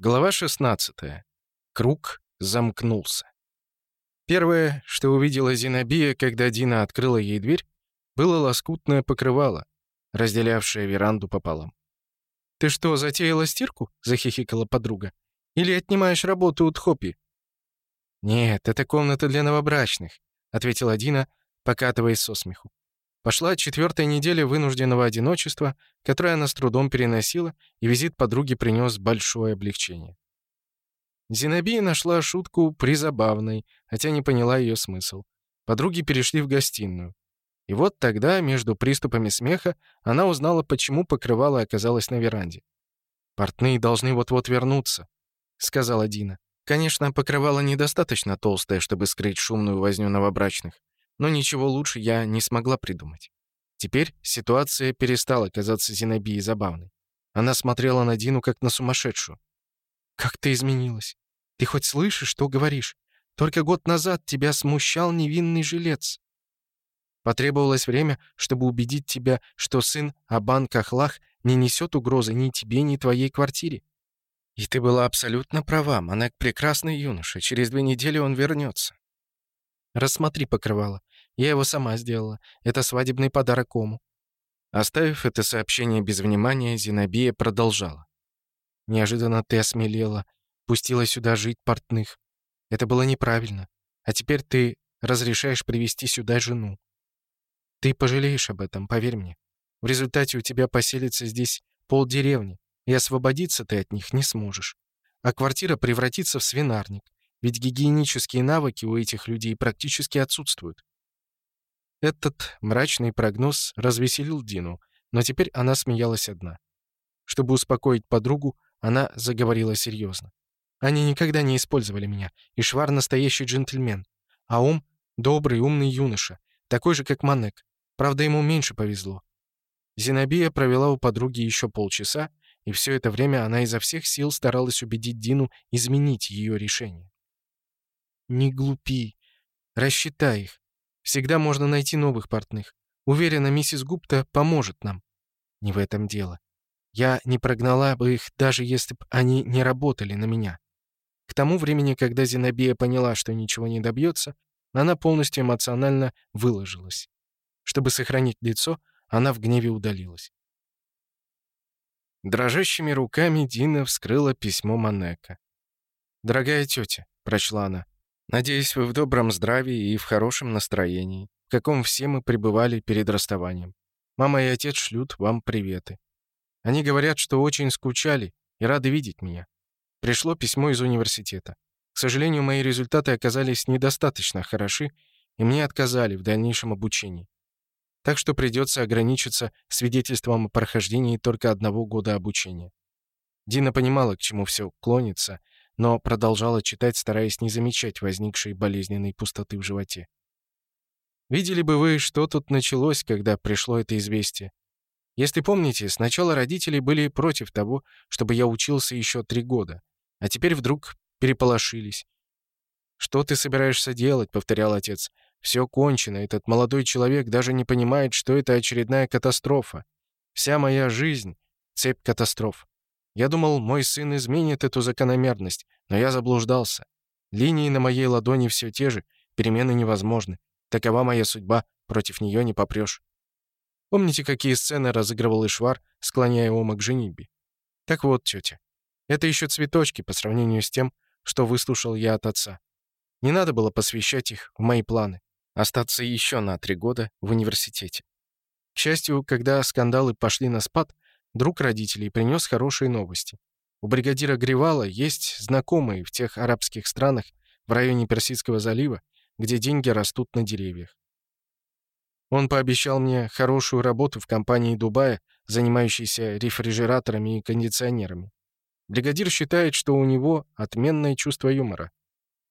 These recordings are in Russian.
Глава 16. Круг замкнулся. Первое, что увидела Зинабия, когда Дина открыла ей дверь, было лоскутное покрывало, разделявшее веранду пополам. «Ты что, затеяла стирку?» — захихикала подруга. «Или отнимаешь работу у Тхопи?» «Нет, это комната для новобрачных», — ответила Дина, покатываясь со смеху. Пошла четвертая неделя вынужденного одиночества, которое она с трудом переносила, и визит подруги принес большое облегчение. Зинобия нашла шутку призабавной, хотя не поняла ее смысл. Подруги перешли в гостиную. И вот тогда, между приступами смеха, она узнала, почему покрывало оказалось на веранде. «Портные должны вот-вот вернуться», — сказала Дина. Конечно, покрывало недостаточно толстое, чтобы скрыть шумную возню новобрачных но ничего лучше я не смогла придумать. Теперь ситуация перестала казаться Зинобии забавной. Она смотрела на Дину как на сумасшедшую. «Как ты изменилась? Ты хоть слышишь, что говоришь? Только год назад тебя смущал невинный жилец. Потребовалось время, чтобы убедить тебя, что сын Абан Кахлах не несет угрозы ни тебе, ни твоей квартире. И ты была абсолютно права, Манек прекрасный юноша, через две недели он вернется. Рассмотри покрывало. Я его сама сделала. Это свадебный подарок Кому». Оставив это сообщение без внимания, Зинобия продолжала. «Неожиданно ты осмелела, пустила сюда жить портных. Это было неправильно. А теперь ты разрешаешь привести сюда жену. Ты пожалеешь об этом, поверь мне. В результате у тебя поселится здесь полдеревни, и освободиться ты от них не сможешь. А квартира превратится в свинарник, ведь гигиенические навыки у этих людей практически отсутствуют. Этот мрачный прогноз развеселил Дину, но теперь она смеялась одна. Чтобы успокоить подругу, она заговорила серьезно. «Они никогда не использовали меня, и Швар настоящий джентльмен, а Ум — добрый, умный юноша, такой же, как Манек. Правда, ему меньше повезло». Зинобия провела у подруги еще полчаса, и все это время она изо всех сил старалась убедить Дину изменить ее решение. «Не глупи. Рассчитай их. Всегда можно найти новых портных. Уверена, миссис Гупта поможет нам. Не в этом дело. Я не прогнала бы их, даже если бы они не работали на меня. К тому времени, когда Зинобия поняла, что ничего не добьется, она полностью эмоционально выложилась. Чтобы сохранить лицо, она в гневе удалилась. Дрожащими руками Дина вскрыла письмо Манека. «Дорогая тетя», — прочла она, Надеюсь, вы в добром здравии и в хорошем настроении, в каком все мы пребывали перед расставанием. Мама и отец шлют вам приветы. Они говорят, что очень скучали и рады видеть меня. Пришло письмо из университета. К сожалению, мои результаты оказались недостаточно хороши, и мне отказали в дальнейшем обучении. Так что придется ограничиться свидетельством о прохождении только одного года обучения. Дина понимала, к чему все клонится, но продолжала читать, стараясь не замечать возникшей болезненной пустоты в животе. Видели бы вы, что тут началось, когда пришло это известие. Если помните, сначала родители были против того, чтобы я учился еще три года, а теперь вдруг переполошились. «Что ты собираешься делать?» — повторял отец. «Все кончено, этот молодой человек даже не понимает, что это очередная катастрофа. Вся моя жизнь — цепь катастроф». Я думал, мой сын изменит эту закономерность, но я заблуждался. Линии на моей ладони все те же, перемены невозможны. Такова моя судьба, против нее не попрешь. Помните, какие сцены разыгрывал Ишвар, склоняя Ома к женитьбе? Так вот, тетя, это еще цветочки по сравнению с тем, что выслушал я от отца. Не надо было посвящать их в мои планы. Остаться еще на три года в университете. К счастью, когда скандалы пошли на спад, друг родителей, принес хорошие новости. У бригадира Гривала есть знакомые в тех арабских странах в районе Персидского залива, где деньги растут на деревьях. Он пообещал мне хорошую работу в компании Дубая, занимающейся рефрижераторами и кондиционерами. Бригадир считает, что у него отменное чувство юмора.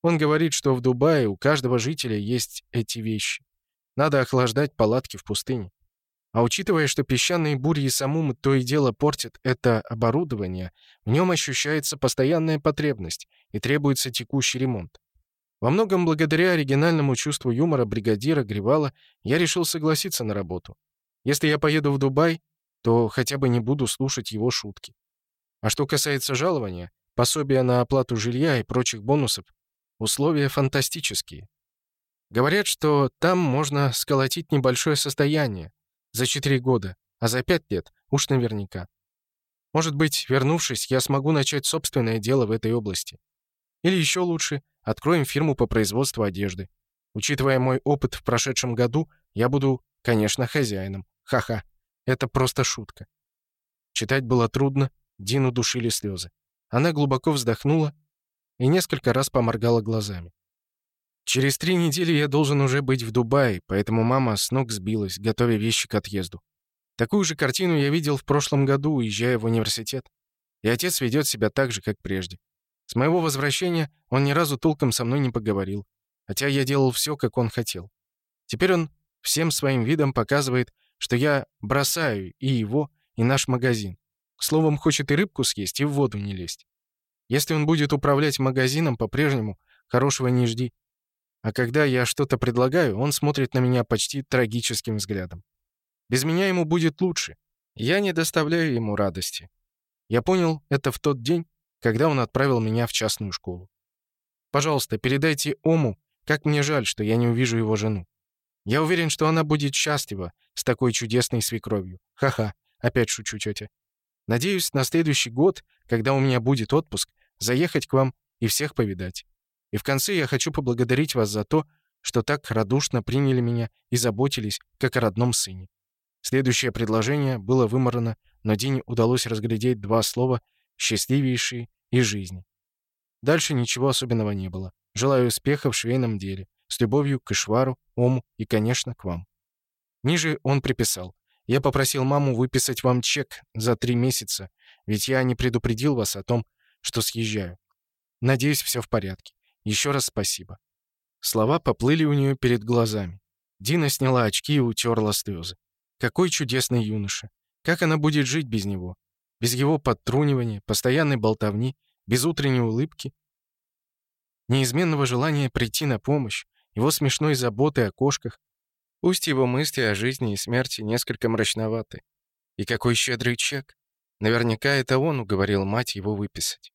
Он говорит, что в Дубае у каждого жителя есть эти вещи. Надо охлаждать палатки в пустыне. А учитывая, что песчаные бури и самум то и дело портят это оборудование, в нем ощущается постоянная потребность и требуется текущий ремонт. Во многом благодаря оригинальному чувству юмора бригадира Гривала я решил согласиться на работу. Если я поеду в Дубай, то хотя бы не буду слушать его шутки. А что касается жалования, пособия на оплату жилья и прочих бонусов, условия фантастические. Говорят, что там можно сколотить небольшое состояние, за четыре года. А за пять лет уж наверняка. Может быть, вернувшись, я смогу начать собственное дело в этой области. Или еще лучше, откроем фирму по производству одежды. Учитывая мой опыт в прошедшем году, я буду, конечно, хозяином. Ха-ха. Это просто шутка. Читать было трудно, Дину душили слезы. Она глубоко вздохнула и несколько раз поморгала глазами. Через три недели я должен уже быть в Дубае, поэтому мама с ног сбилась, готовя вещи к отъезду. Такую же картину я видел в прошлом году, уезжая в университет. И отец ведет себя так же, как прежде. С моего возвращения он ни разу толком со мной не поговорил, хотя я делал все, как он хотел. Теперь он всем своим видом показывает, что я бросаю и его, и наш магазин. Словом, хочет и рыбку съесть, и в воду не лезть. Если он будет управлять магазином по-прежнему, хорошего не жди. А когда я что-то предлагаю, он смотрит на меня почти трагическим взглядом. Без меня ему будет лучше. Я не доставляю ему радости. Я понял это в тот день, когда он отправил меня в частную школу. Пожалуйста, передайте Ому, как мне жаль, что я не увижу его жену. Я уверен, что она будет счастлива с такой чудесной свекровью. Ха-ха, опять шучу, тетя. Надеюсь, на следующий год, когда у меня будет отпуск, заехать к вам и всех повидать. И в конце я хочу поблагодарить вас за то, что так радушно приняли меня и заботились, как о родном сыне. Следующее предложение было выморано, но Дине удалось разглядеть два слова «счастливейшие» и «жизни». Дальше ничего особенного не было. Желаю успеха в швейном деле. С любовью к Ишвару, Ому и, конечно, к вам. Ниже он приписал. Я попросил маму выписать вам чек за три месяца, ведь я не предупредил вас о том, что съезжаю. Надеюсь, все в порядке. Еще раз спасибо». Слова поплыли у нее перед глазами. Дина сняла очки и утерла слезы. Какой чудесный юноша. Как она будет жить без него? Без его подтрунивания, постоянной болтовни, без утренней улыбки? Неизменного желания прийти на помощь, его смешной заботы о кошках. Пусть его мысли о жизни и смерти несколько мрачноваты. И какой щедрый чек. Наверняка это он уговорил мать его выписать.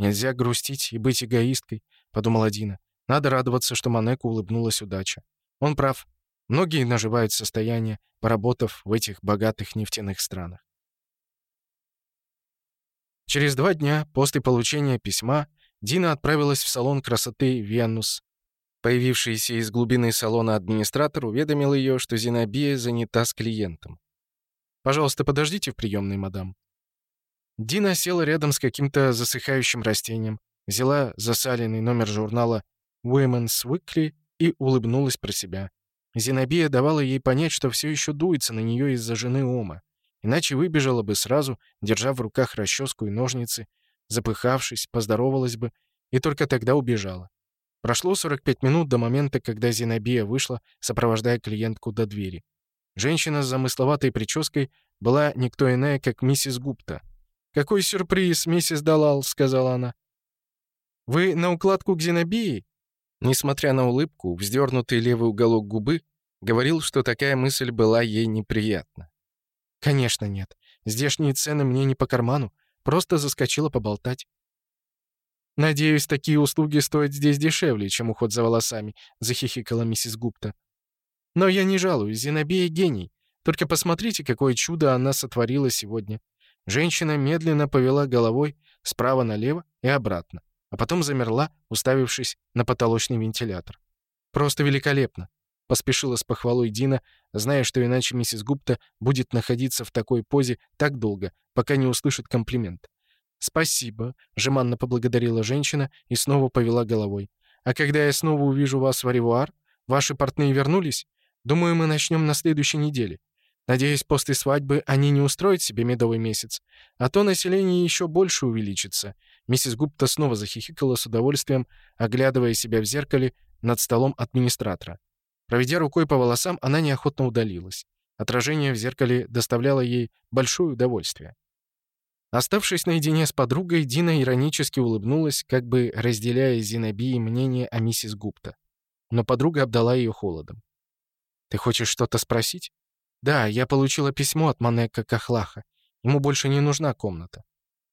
«Нельзя грустить и быть эгоисткой», — подумала Дина. «Надо радоваться, что Манеку улыбнулась удача. Он прав. Многие наживают состояние, поработав в этих богатых нефтяных странах». Через два дня после получения письма Дина отправилась в салон красоты «Венус». Появившийся из глубины салона администратор уведомил ее, что Зинобия занята с клиентом. «Пожалуйста, подождите в приемной, мадам», Дина села рядом с каким-то засыхающим растением, взяла засаленный номер журнала Women's Weekly и улыбнулась про себя. Зинобия давала ей понять, что все еще дуется на нее из-за жены Ома. Иначе выбежала бы сразу, держа в руках расческу и ножницы, запыхавшись, поздоровалась бы и только тогда убежала. Прошло 45 минут до момента, когда Зинобия вышла, сопровождая клиентку до двери. Женщина с замысловатой прической была никто иная, как миссис Гупта, «Какой сюрприз, миссис Далал», — сказала она. «Вы на укладку к Зенобии?» Несмотря на улыбку, вздернутый левый уголок губы говорил, что такая мысль была ей неприятна. «Конечно нет. Здешние цены мне не по карману. Просто заскочила поболтать». «Надеюсь, такие услуги стоят здесь дешевле, чем уход за волосами», — захихикала миссис Гупта. «Но я не жалуюсь, Зенобия — гений. Только посмотрите, какое чудо она сотворила сегодня. Женщина медленно повела головой справа налево и обратно, а потом замерла, уставившись на потолочный вентилятор. «Просто великолепно!» — поспешила с похвалой Дина, зная, что иначе миссис Гупта будет находиться в такой позе так долго, пока не услышит комплимент. «Спасибо», — жеманно поблагодарила женщина и снова повела головой. «А когда я снова увижу вас в Аривуар, ваши портные вернулись? Думаю, мы начнем на следующей неделе. Надеюсь, после свадьбы они не устроят себе медовый месяц, а то население еще больше увеличится. Миссис Гупта снова захихикала с удовольствием, оглядывая себя в зеркале над столом администратора. Проведя рукой по волосам, она неохотно удалилась. Отражение в зеркале доставляло ей большое удовольствие. Оставшись наедине с подругой, Дина иронически улыбнулась, как бы разделяя Зинобии мнение о миссис Гупта. Но подруга обдала ее холодом. «Ты хочешь что-то спросить?» «Да, я получила письмо от Манека Кахлаха. Ему больше не нужна комната».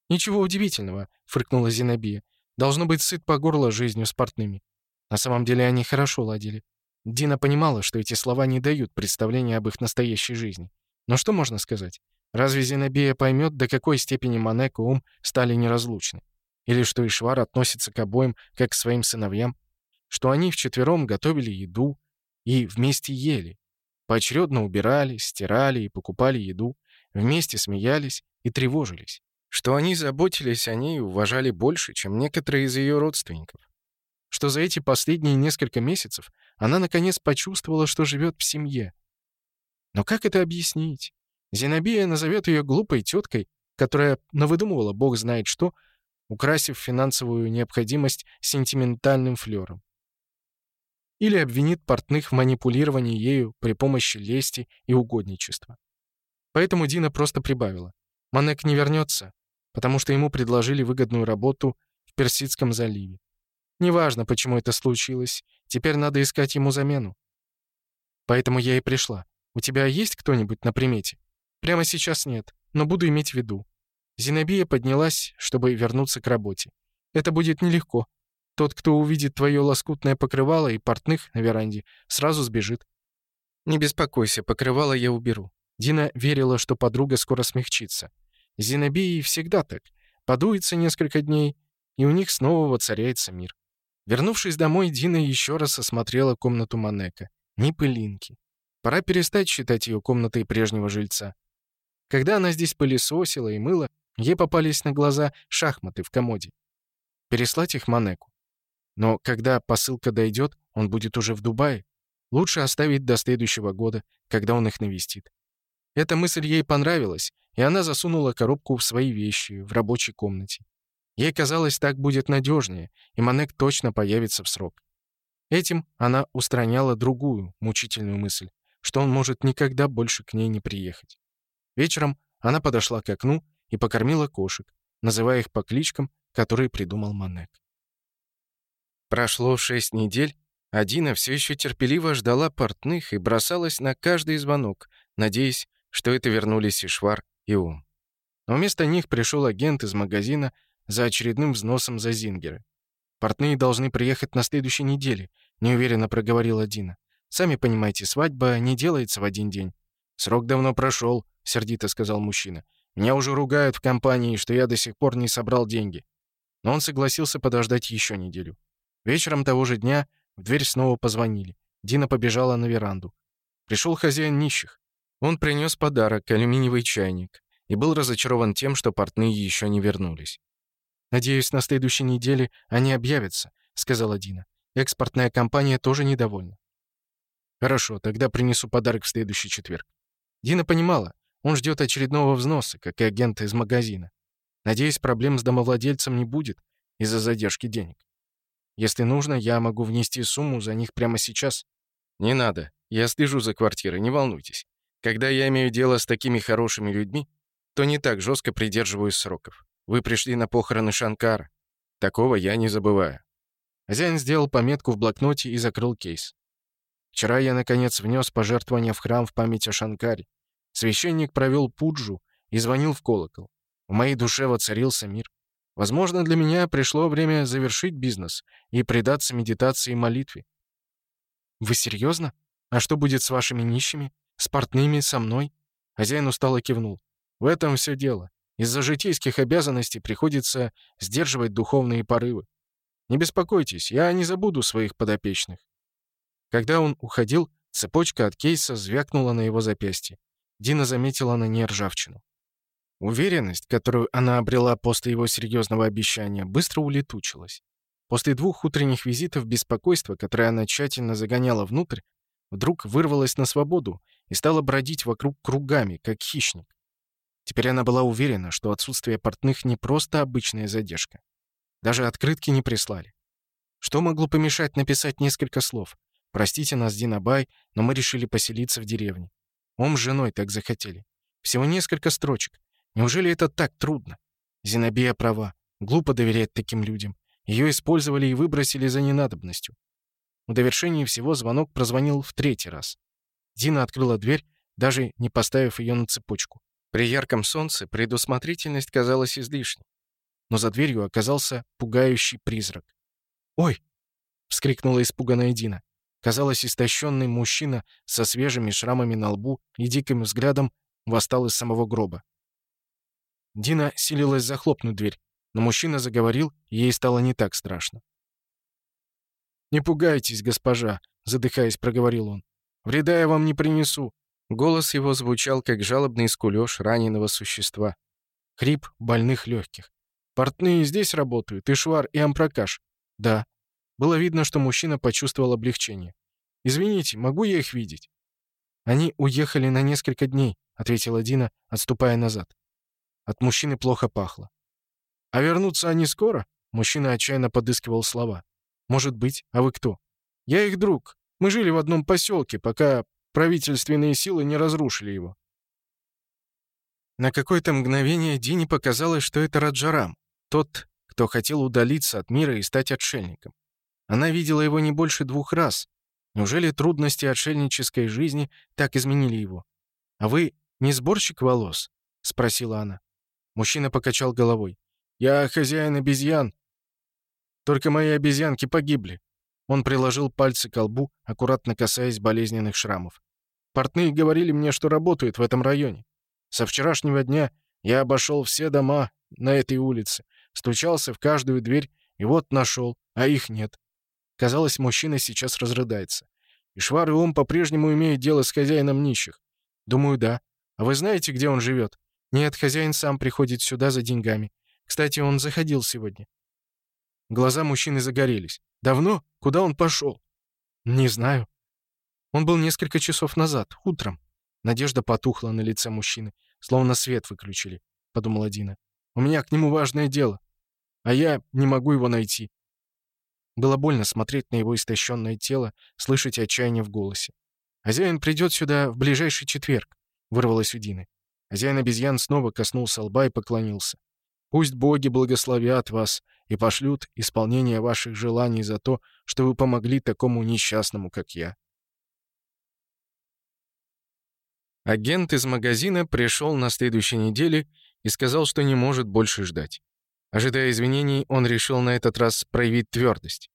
«Ничего удивительного», — фыркнула Зинобия. «Должно быть сыт по горло жизнью с портными». На самом деле они хорошо ладили. Дина понимала, что эти слова не дают представления об их настоящей жизни. Но что можно сказать? Разве Зинобия поймет, до какой степени Манек и Ум стали неразлучны? Или что Ишвар относится к обоим, как к своим сыновьям? Что они вчетвером готовили еду и вместе ели, Поочередно убирали, стирали и покупали еду, вместе смеялись и тревожились. Что они заботились о ней и уважали больше, чем некоторые из ее родственников. Что за эти последние несколько месяцев она наконец почувствовала, что живет в семье. Но как это объяснить? Зенобия назовет ее глупой теткой, которая навыдумывала бог знает что, украсив финансовую необходимость сентиментальным флером или обвинит портных в манипулировании ею при помощи лести и угодничества. Поэтому Дина просто прибавила. Манек не вернется, потому что ему предложили выгодную работу в Персидском заливе. Неважно, почему это случилось, теперь надо искать ему замену. Поэтому я и пришла. У тебя есть кто-нибудь на примете? Прямо сейчас нет, но буду иметь в виду. Зинобия поднялась, чтобы вернуться к работе. Это будет нелегко, тот, кто увидит твое лоскутное покрывало и портных на веранде, сразу сбежит. Не беспокойся, покрывало я уберу. Дина верила, что подруга скоро смягчится. Зинобии всегда так. Подуется несколько дней, и у них снова воцаряется мир. Вернувшись домой, Дина еще раз осмотрела комнату Манека. Ни пылинки. Пора перестать считать ее комнатой прежнего жильца. Когда она здесь пылесосила и мыла, ей попались на глаза шахматы в комоде. Переслать их Манеку. Но когда посылка дойдет, он будет уже в Дубае. Лучше оставить до следующего года, когда он их навестит. Эта мысль ей понравилась, и она засунула коробку в свои вещи в рабочей комнате. Ей казалось, так будет надежнее, и Манек точно появится в срок. Этим она устраняла другую, мучительную мысль, что он может никогда больше к ней не приехать. Вечером она подошла к окну и покормила кошек, называя их по кличкам, которые придумал Манек. Прошло шесть недель, а Дина все еще терпеливо ждала портных и бросалась на каждый звонок, надеясь, что это вернулись и Швар, и Ум. Но вместо них пришел агент из магазина за очередным взносом за Зингеры. «Портные должны приехать на следующей неделе», — неуверенно проговорила Дина. «Сами понимаете, свадьба не делается в один день». «Срок давно прошел», — сердито сказал мужчина. «Меня уже ругают в компании, что я до сих пор не собрал деньги». Но он согласился подождать еще неделю. Вечером того же дня в дверь снова позвонили. Дина побежала на веранду. Пришел хозяин нищих. Он принес подарок, алюминиевый чайник, и был разочарован тем, что портные еще не вернулись. «Надеюсь, на следующей неделе они объявятся», — сказала Дина. «Экспортная компания тоже недовольна». «Хорошо, тогда принесу подарок в следующий четверг». Дина понимала, он ждет очередного взноса, как и агент из магазина. Надеюсь, проблем с домовладельцем не будет из-за задержки денег. Если нужно, я могу внести сумму за них прямо сейчас». «Не надо. Я слежу за квартирой, не волнуйтесь. Когда я имею дело с такими хорошими людьми, то не так жестко придерживаюсь сроков. Вы пришли на похороны Шанкара. Такого я не забываю». Хозяин сделал пометку в блокноте и закрыл кейс. «Вчера я, наконец, внес пожертвование в храм в память о Шанкаре. Священник провел пуджу и звонил в колокол. В моей душе воцарился мир. Возможно, для меня пришло время завершить бизнес и предаться медитации и молитве. «Вы серьезно? А что будет с вашими нищими? С портными, со мной?» Хозяин устало кивнул. «В этом все дело. Из-за житейских обязанностей приходится сдерживать духовные порывы. Не беспокойтесь, я не забуду своих подопечных». Когда он уходил, цепочка от кейса звякнула на его запястье. Дина заметила на ней ржавчину. Уверенность, которую она обрела после его серьезного обещания, быстро улетучилась. После двух утренних визитов беспокойство, которое она тщательно загоняла внутрь, вдруг вырвалось на свободу и стало бродить вокруг кругами, как хищник. Теперь она была уверена, что отсутствие портных не просто обычная задержка. Даже открытки не прислали. Что могло помешать написать несколько слов? «Простите нас, Динабай, но мы решили поселиться в деревне. Ом с женой так захотели». Всего несколько строчек, Неужели это так трудно? Зенобия права. Глупо доверять таким людям. Ее использовали и выбросили за ненадобностью. В довершении всего звонок прозвонил в третий раз. Дина открыла дверь, даже не поставив ее на цепочку. При ярком солнце предусмотрительность казалась излишней. Но за дверью оказался пугающий призрак. «Ой!» — вскрикнула испуганная Дина. Казалось, истощенный мужчина со свежими шрамами на лбу и диким взглядом восстал из самого гроба. Дина силилась захлопнуть дверь, но мужчина заговорил, и ей стало не так страшно. «Не пугайтесь, госпожа», — задыхаясь, проговорил он. «Вреда я вам не принесу». Голос его звучал, как жалобный скулёж раненого существа. Хрип больных легких. «Портные здесь работают, и Швар, и ампракаш. «Да». Было видно, что мужчина почувствовал облегчение. «Извините, могу я их видеть?» «Они уехали на несколько дней», — ответила Дина, отступая назад. От мужчины плохо пахло. «А вернутся они скоро?» Мужчина отчаянно подыскивал слова. «Может быть. А вы кто?» «Я их друг. Мы жили в одном поселке, пока правительственные силы не разрушили его». На какое-то мгновение Дине показалось, что это Раджарам, тот, кто хотел удалиться от мира и стать отшельником. Она видела его не больше двух раз. Неужели трудности отшельнической жизни так изменили его? «А вы не сборщик волос?» — спросила она. Мужчина покачал головой. «Я хозяин обезьян. Только мои обезьянки погибли». Он приложил пальцы к лбу, аккуратно касаясь болезненных шрамов. «Портные говорили мне, что работают в этом районе. Со вчерашнего дня я обошел все дома на этой улице, стучался в каждую дверь и вот нашел, а их нет». Казалось, мужчина сейчас разрыдается. И Швар и он по-прежнему имеет дело с хозяином нищих. «Думаю, да. А вы знаете, где он живет?» Нет, хозяин сам приходит сюда за деньгами. Кстати, он заходил сегодня. Глаза мужчины загорелись. Давно? Куда он пошел? Не знаю. Он был несколько часов назад, утром. Надежда потухла на лице мужчины, словно свет выключили, подумала Дина. У меня к нему важное дело, а я не могу его найти. Было больно смотреть на его истощенное тело, слышать отчаяние в голосе. «Хозяин придет сюда в ближайший четверг», — вырвалась у Дины. Хозяин обезьян снова коснулся лба и поклонился. «Пусть боги благословят вас и пошлют исполнение ваших желаний за то, что вы помогли такому несчастному, как я». Агент из магазина пришел на следующей неделе и сказал, что не может больше ждать. Ожидая извинений, он решил на этот раз проявить твердость.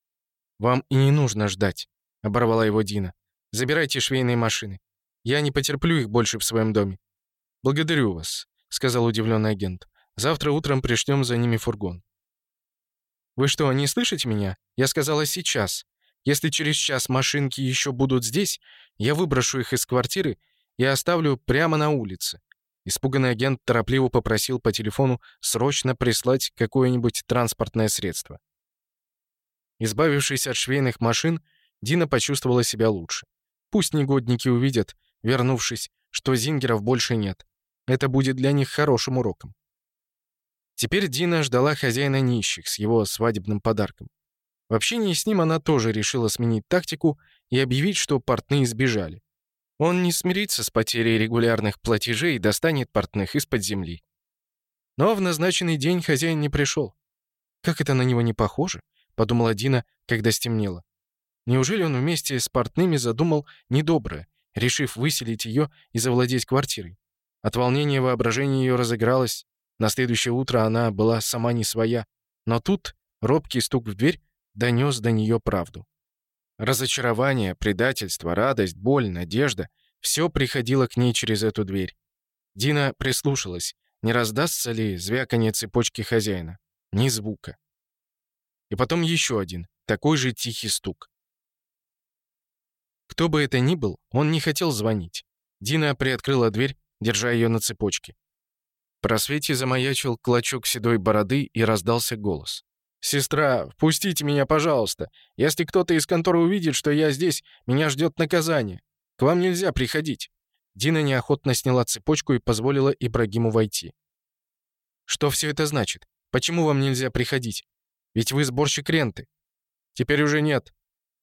«Вам и не нужно ждать», — оборвала его Дина. «Забирайте швейные машины. Я не потерплю их больше в своем доме. «Благодарю вас», — сказал удивленный агент. «Завтра утром пришлем за ними фургон». «Вы что, не слышите меня? Я сказала сейчас. Если через час машинки еще будут здесь, я выброшу их из квартиры и оставлю прямо на улице». Испуганный агент торопливо попросил по телефону срочно прислать какое-нибудь транспортное средство. Избавившись от швейных машин, Дина почувствовала себя лучше. Пусть негодники увидят, вернувшись, что зингеров больше нет. Это будет для них хорошим уроком. Теперь Дина ждала хозяина нищих с его свадебным подарком. В общении с ним она тоже решила сменить тактику и объявить, что портные сбежали. Он не смирится с потерей регулярных платежей и достанет портных из-под земли. Но в назначенный день хозяин не пришел. «Как это на него не похоже?» — подумала Дина, когда стемнело. Неужели он вместе с портными задумал недоброе, решив выселить ее и завладеть квартирой? От волнения воображение ее разыгралось. На следующее утро она была сама не своя. Но тут робкий стук в дверь донес до нее правду. Разочарование, предательство, радость, боль, надежда — все приходило к ней через эту дверь. Дина прислушалась, не раздастся ли звяканье цепочки хозяина. Ни звука. И потом еще один, такой же тихий стук. Кто бы это ни был, он не хотел звонить. Дина приоткрыла дверь, держа ее на цепочке. В просвете замаячил клочок седой бороды и раздался голос. «Сестра, впустите меня, пожалуйста. Если кто-то из конторы увидит, что я здесь, меня ждет наказание. К вам нельзя приходить». Дина неохотно сняла цепочку и позволила Ибрагиму войти. «Что все это значит? Почему вам нельзя приходить? Ведь вы сборщик ренты». «Теперь уже нет.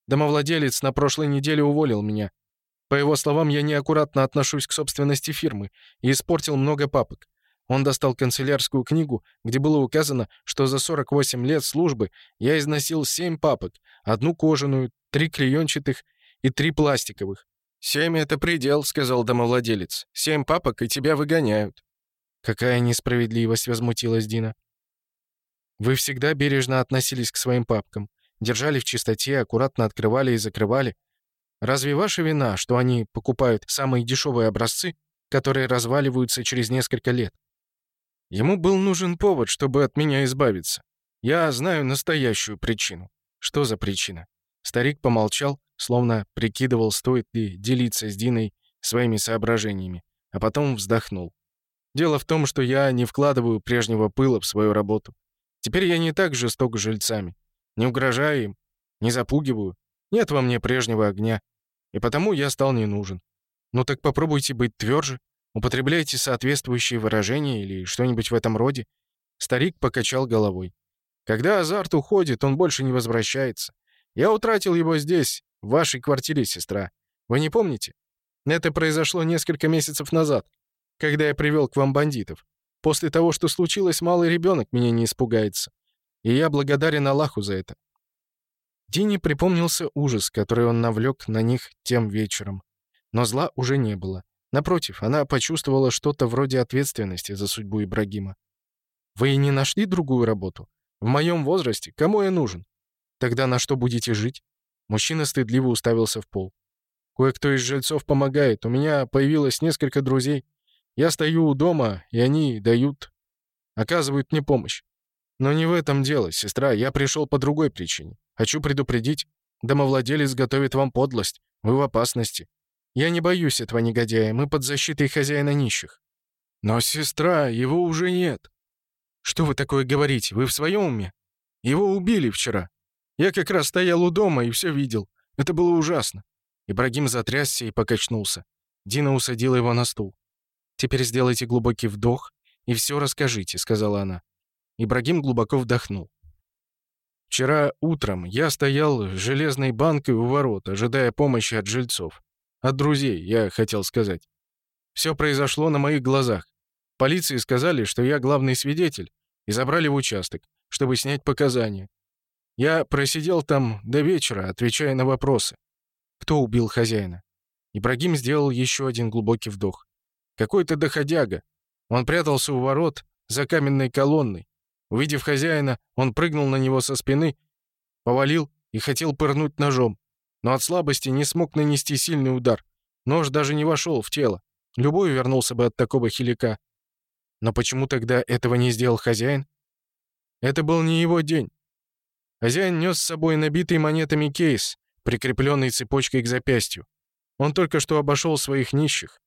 Домовладелец на прошлой неделе уволил меня. По его словам, я неаккуратно отношусь к собственности фирмы и испортил много папок. Он достал канцелярскую книгу, где было указано, что за 48 лет службы я износил 7 папок, одну кожаную, три клеенчатых и три пластиковых. «Семь — это предел», — сказал домовладелец. «Семь папок, и тебя выгоняют». «Какая несправедливость!» — возмутилась Дина. «Вы всегда бережно относились к своим папкам. Держали в чистоте, аккуратно открывали и закрывали. Разве ваша вина, что они покупают самые дешевые образцы, которые разваливаются через несколько лет? Ему был нужен повод, чтобы от меня избавиться. Я знаю настоящую причину. Что за причина? Старик помолчал, словно прикидывал, стоит ли делиться с Диной своими соображениями, а потом вздохнул. Дело в том, что я не вкладываю прежнего пыла в свою работу. Теперь я не так жесток с жильцами. Не угрожаю им, не запугиваю, нет во мне прежнего огня, и потому я стал не нужен. Ну так попробуйте быть тверже, употребляйте соответствующие выражения или что-нибудь в этом роде. Старик покачал головой. Когда азарт уходит, он больше не возвращается. Я утратил его здесь, в вашей квартире, сестра. Вы не помните? Это произошло несколько месяцев назад, когда я привел к вам бандитов. После того, что случилось, малый ребенок меня не испугается. И я благодарен Аллаху за это. Дине припомнился ужас, который он навлек на них тем вечером. Но зла уже не было. Напротив, она почувствовала что-то вроде ответственности за судьбу Ибрагима. «Вы и не нашли другую работу? В моем возрасте? Кому я нужен? Тогда на что будете жить?» Мужчина стыдливо уставился в пол. «Кое-кто из жильцов помогает. У меня появилось несколько друзей. Я стою у дома, и они дают... оказывают мне помощь. Но не в этом дело, сестра. Я пришел по другой причине. Хочу предупредить. Домовладелец готовит вам подлость. Вы в опасности. Я не боюсь этого негодяя. Мы под защитой хозяина нищих». «Но, сестра, его уже нет». «Что вы такое говорите? Вы в своем уме? Его убили вчера. Я как раз стоял у дома и все видел. Это было ужасно». Ибрагим затрясся и покачнулся. Дина усадила его на стул. «Теперь сделайте глубокий вдох и все расскажите», — сказала она. Ибрагим глубоко вдохнул. Вчера утром я стоял с железной банкой у ворот, ожидая помощи от жильцов. От друзей, я хотел сказать. Все произошло на моих глазах. Полиции сказали, что я главный свидетель, и забрали в участок, чтобы снять показания. Я просидел там до вечера, отвечая на вопросы. Кто убил хозяина? Ибрагим сделал еще один глубокий вдох. Какой-то доходяга. Он прятался у ворот за каменной колонной. Увидев хозяина, он прыгнул на него со спины, повалил и хотел пырнуть ножом, но от слабости не смог нанести сильный удар. Нож даже не вошел в тело. Любой вернулся бы от такого хилика. Но почему тогда этого не сделал хозяин? Это был не его день. Хозяин нес с собой набитый монетами кейс, прикрепленный цепочкой к запястью. Он только что обошел своих нищих.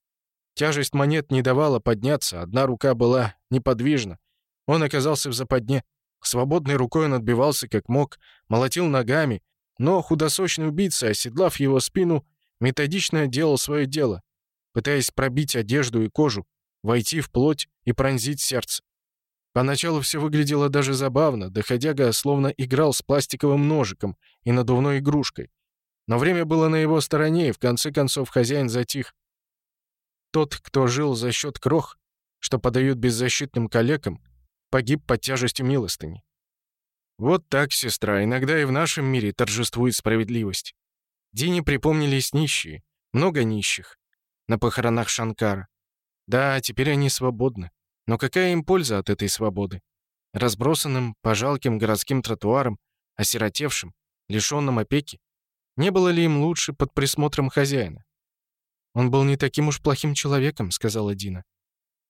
Тяжесть монет не давала подняться, одна рука была неподвижна. Он оказался в западне. Свободной рукой он отбивался как мог, молотил ногами, но худосочный убийца, оседлав его спину, методично делал свое дело, пытаясь пробить одежду и кожу, войти в плоть и пронзить сердце. Поначалу все выглядело даже забавно, доходяга словно играл с пластиковым ножиком и надувной игрушкой. Но время было на его стороне, и в конце концов хозяин затих. Тот, кто жил за счет крох, что подают беззащитным калекам, погиб под тяжестью милостыни. Вот так, сестра, иногда и в нашем мире торжествует справедливость. Дине припомнились нищие, много нищих, на похоронах Шанкара. Да, теперь они свободны. Но какая им польза от этой свободы? Разбросанным по жалким городским тротуарам, осиротевшим, лишённым опеки? Не было ли им лучше под присмотром хозяина? «Он был не таким уж плохим человеком», — сказала Дина.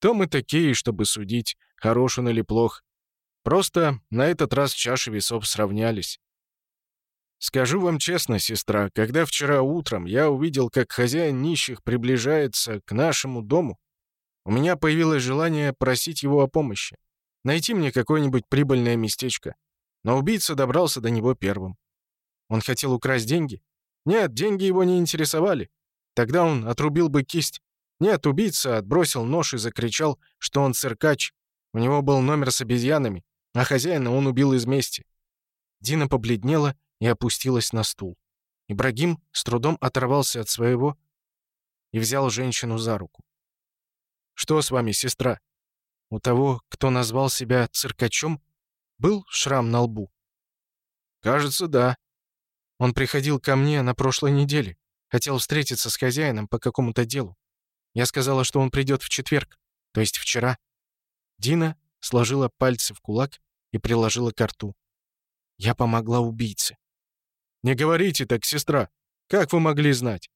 Кто мы такие, чтобы судить, хорош он или плох? Просто на этот раз чаши весов сравнялись. Скажу вам честно, сестра, когда вчера утром я увидел, как хозяин нищих приближается к нашему дому, у меня появилось желание просить его о помощи, найти мне какое-нибудь прибыльное местечко. Но убийца добрался до него первым. Он хотел украсть деньги? Нет, деньги его не интересовали. Тогда он отрубил бы кисть. Нет, убийца отбросил нож и закричал, что он циркач. У него был номер с обезьянами, а хозяина он убил из мести. Дина побледнела и опустилась на стул. Ибрагим с трудом оторвался от своего и взял женщину за руку. «Что с вами, сестра?» У того, кто назвал себя циркачом, был шрам на лбу. «Кажется, да. Он приходил ко мне на прошлой неделе. Хотел встретиться с хозяином по какому-то делу. Я сказала, что он придет в четверг, то есть вчера». Дина сложила пальцы в кулак и приложила к рту. «Я помогла убийце». «Не говорите так, сестра. Как вы могли знать?»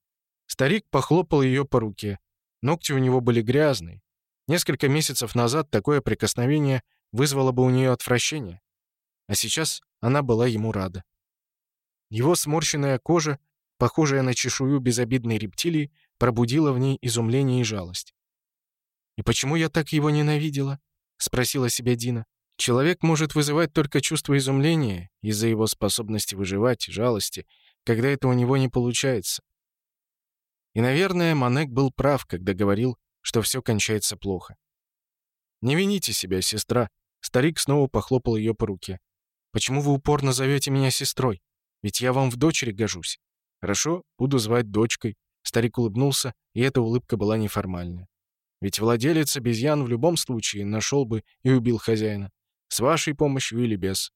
Старик похлопал ее по руке. Ногти у него были грязные. Несколько месяцев назад такое прикосновение вызвало бы у нее отвращение. А сейчас она была ему рада. Его сморщенная кожа, похожая на чешую безобидной рептилии, Пробудила в ней изумление и жалость. «И почему я так его ненавидела?» — спросила себя Дина. «Человек может вызывать только чувство изумления из-за его способности выживать, жалости, когда это у него не получается. И, наверное, Манек был прав, когда говорил, что все кончается плохо. «Не вините себя, сестра», — старик снова похлопал ее по руке. «Почему вы упорно зовете меня сестрой? Ведь я вам в дочери гожусь. Хорошо, буду звать дочкой. Старик улыбнулся, и эта улыбка была неформальная. Ведь владелец обезьян в любом случае нашел бы и убил хозяина. С вашей помощью или без.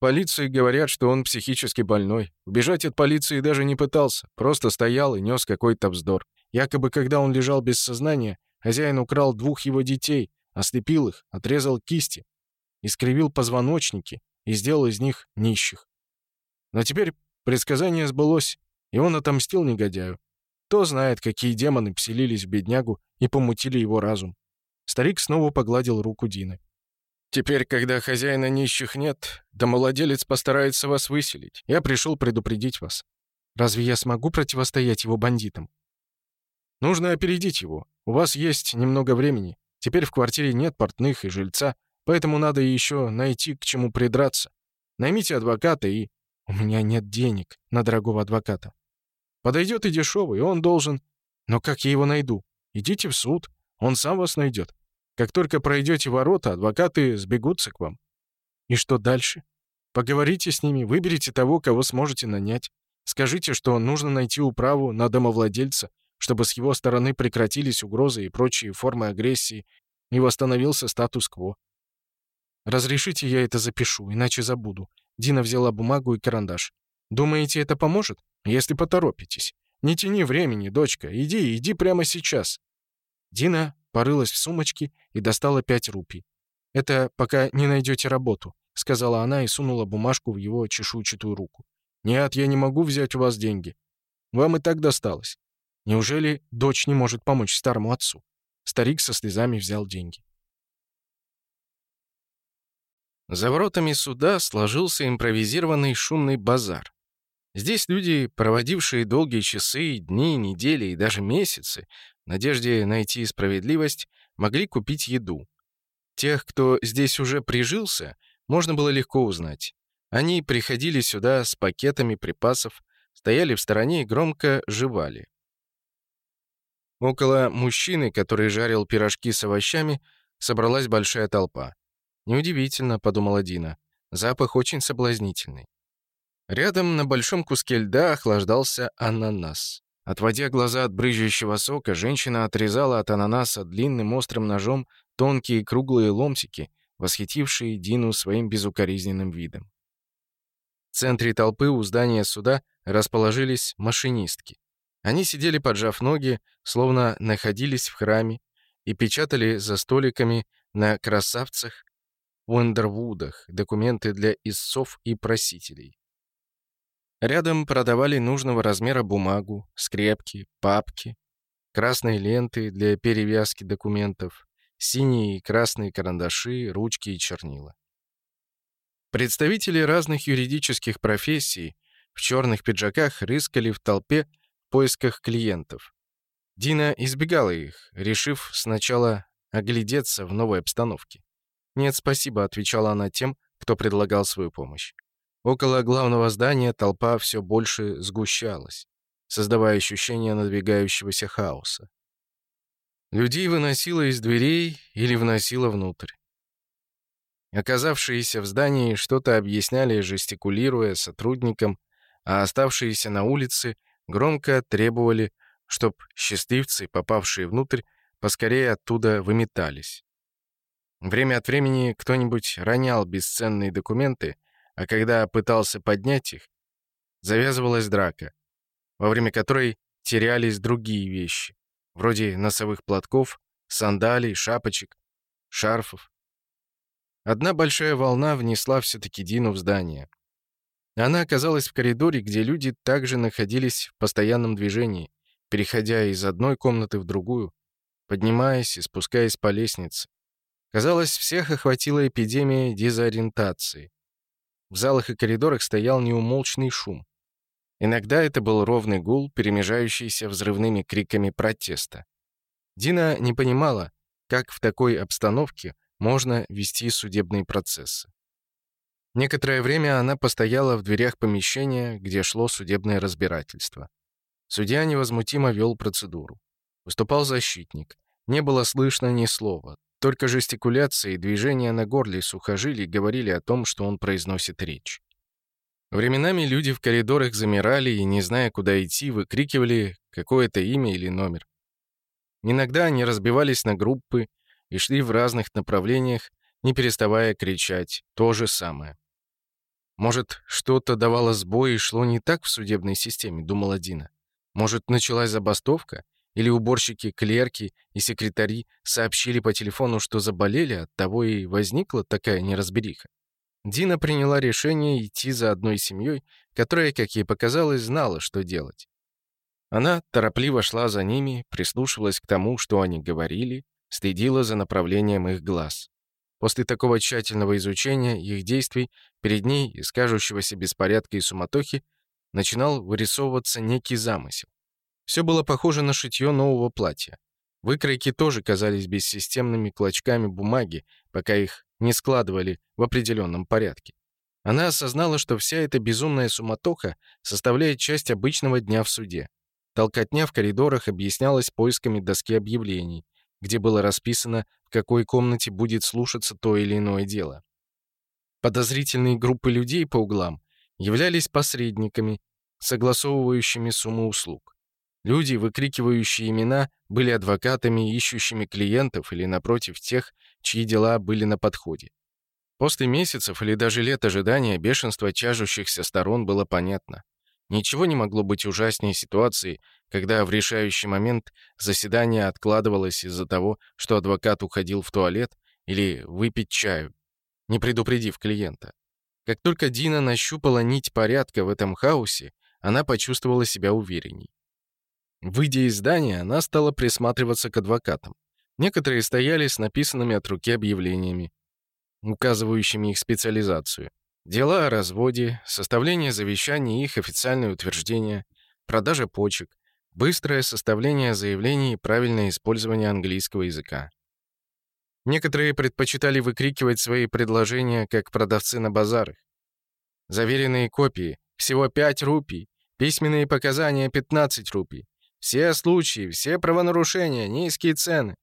Полиции говорят, что он психически больной. Убежать от полиции даже не пытался, просто стоял и нес какой-то вздор. Якобы, когда он лежал без сознания, хозяин украл двух его детей, ослепил их, отрезал кисти, искривил позвоночники и сделал из них нищих. Но теперь предсказание сбылось, и он отомстил негодяю. Кто знает, какие демоны поселились в беднягу и помутили его разум. Старик снова погладил руку Дины. «Теперь, когда хозяина нищих нет, да молоделец постарается вас выселить. Я пришел предупредить вас. Разве я смогу противостоять его бандитам?» «Нужно опередить его. У вас есть немного времени. Теперь в квартире нет портных и жильца, поэтому надо еще найти, к чему придраться. Наймите адвоката и...» «У меня нет денег на дорогого адвоката. Подойдет и дешевый, он должен... Но как я его найду? Идите в суд, он сам вас найдет. Как только пройдете ворота, адвокаты сбегутся к вам. И что дальше? Поговорите с ними, выберите того, кого сможете нанять. Скажите, что нужно найти управу на домовладельца, чтобы с его стороны прекратились угрозы и прочие формы агрессии, и восстановился статус-кво. Разрешите, я это запишу, иначе забуду. Дина взяла бумагу и карандаш. Думаете, это поможет? если поторопитесь. Не тяни времени, дочка. Иди, иди прямо сейчас». Дина порылась в сумочке и достала пять рупий. «Это пока не найдете работу», — сказала она и сунула бумажку в его чешуйчатую руку. «Нет, я не могу взять у вас деньги. Вам и так досталось». Неужели дочь не может помочь старому отцу? Старик со слезами взял деньги. За воротами суда сложился импровизированный шумный базар. Здесь люди, проводившие долгие часы, дни, недели и даже месяцы, в надежде найти справедливость, могли купить еду. Тех, кто здесь уже прижился, можно было легко узнать. Они приходили сюда с пакетами припасов, стояли в стороне и громко жевали. Около мужчины, который жарил пирожки с овощами, собралась большая толпа. «Неудивительно», — подумала Дина, — «запах очень соблазнительный». Рядом на большом куске льда охлаждался ананас. Отводя глаза от брызжущего сока, женщина отрезала от ананаса длинным острым ножом тонкие круглые ломтики, восхитившие Дину своим безукоризненным видом. В центре толпы у здания суда расположились машинистки. Они сидели, поджав ноги, словно находились в храме, и печатали за столиками на красавцах Уэндервудах документы для истцов и просителей. Рядом продавали нужного размера бумагу, скрепки, папки, красные ленты для перевязки документов, синие и красные карандаши, ручки и чернила. Представители разных юридических профессий в черных пиджаках рыскали в толпе в поисках клиентов. Дина избегала их, решив сначала оглядеться в новой обстановке. «Нет, спасибо», — отвечала она тем, кто предлагал свою помощь. Около главного здания толпа все больше сгущалась, создавая ощущение надвигающегося хаоса. Людей выносило из дверей или вносило внутрь. Оказавшиеся в здании что-то объясняли, жестикулируя сотрудникам, а оставшиеся на улице громко требовали, чтоб счастливцы, попавшие внутрь, поскорее оттуда выметались. Время от времени кто-нибудь ронял бесценные документы — а когда пытался поднять их, завязывалась драка, во время которой терялись другие вещи, вроде носовых платков, сандалий, шапочек, шарфов. Одна большая волна внесла все-таки Дину в здание. Она оказалась в коридоре, где люди также находились в постоянном движении, переходя из одной комнаты в другую, поднимаясь и спускаясь по лестнице. Казалось, всех охватила эпидемия дезориентации. В залах и коридорах стоял неумолчный шум. Иногда это был ровный гул, перемежающийся взрывными криками протеста. Дина не понимала, как в такой обстановке можно вести судебные процессы. Некоторое время она постояла в дверях помещения, где шло судебное разбирательство. Судья невозмутимо вел процедуру. Выступал защитник. Не было слышно ни слова, только жестикуляции и движения на горле сухожилий говорили о том, что он произносит речь. Временами люди в коридорах замирали и, не зная, куда идти, выкрикивали какое-то имя или номер. Иногда они разбивались на группы и шли в разных направлениях, не переставая кричать то же самое. «Может, что-то давало сбой и шло не так в судебной системе?» — думала Дина. «Может, началась забастовка?» Или уборщики, клерки и секретари сообщили по телефону, что заболели, оттого и возникла такая неразбериха. Дина приняла решение идти за одной семьей, которая, как ей показалось, знала, что делать. Она торопливо шла за ними, прислушивалась к тому, что они говорили, следила за направлением их глаз. После такого тщательного изучения их действий перед ней из кажущегося беспорядка и суматохи начинал вырисовываться некий замысел. Все было похоже на шитье нового платья. Выкройки тоже казались бессистемными клочками бумаги, пока их не складывали в определенном порядке. Она осознала, что вся эта безумная суматоха составляет часть обычного дня в суде. Толкотня в коридорах объяснялась поисками доски объявлений, где было расписано, в какой комнате будет слушаться то или иное дело. Подозрительные группы людей по углам являлись посредниками, согласовывающими сумму услуг. Люди, выкрикивающие имена, были адвокатами, ищущими клиентов или, напротив, тех, чьи дела были на подходе. После месяцев или даже лет ожидания бешенство чажущихся сторон было понятно. Ничего не могло быть ужаснее ситуации, когда в решающий момент заседание откладывалось из-за того, что адвокат уходил в туалет или выпить чаю, не предупредив клиента. Как только Дина нащупала нить порядка в этом хаосе, она почувствовала себя уверенней. Выйдя из здания, она стала присматриваться к адвокатам. Некоторые стояли с написанными от руки объявлениями, указывающими их специализацию. Дела о разводе, составление завещаний и их официальное утверждение, продажа почек, быстрое составление заявлений и правильное использование английского языка. Некоторые предпочитали выкрикивать свои предложения, как продавцы на базарах. Заверенные копии — всего 5 рупий, письменные показания — 15 рупий. Все случаи, все правонарушения, низкие цены».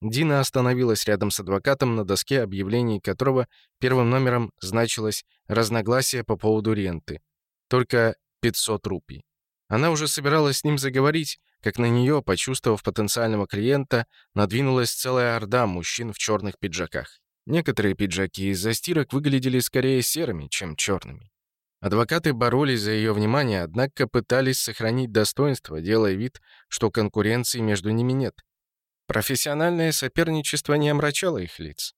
Дина остановилась рядом с адвокатом на доске объявлений которого первым номером значилось «Разногласие по поводу ренты». Только 500 рупий. Она уже собиралась с ним заговорить, как на нее, почувствовав потенциального клиента, надвинулась целая орда мужчин в черных пиджаках. Некоторые пиджаки из-за стирок выглядели скорее серыми, чем черными. Адвокаты боролись за ее внимание, однако пытались сохранить достоинство, делая вид, что конкуренции между ними нет. Профессиональное соперничество не омрачало их лиц.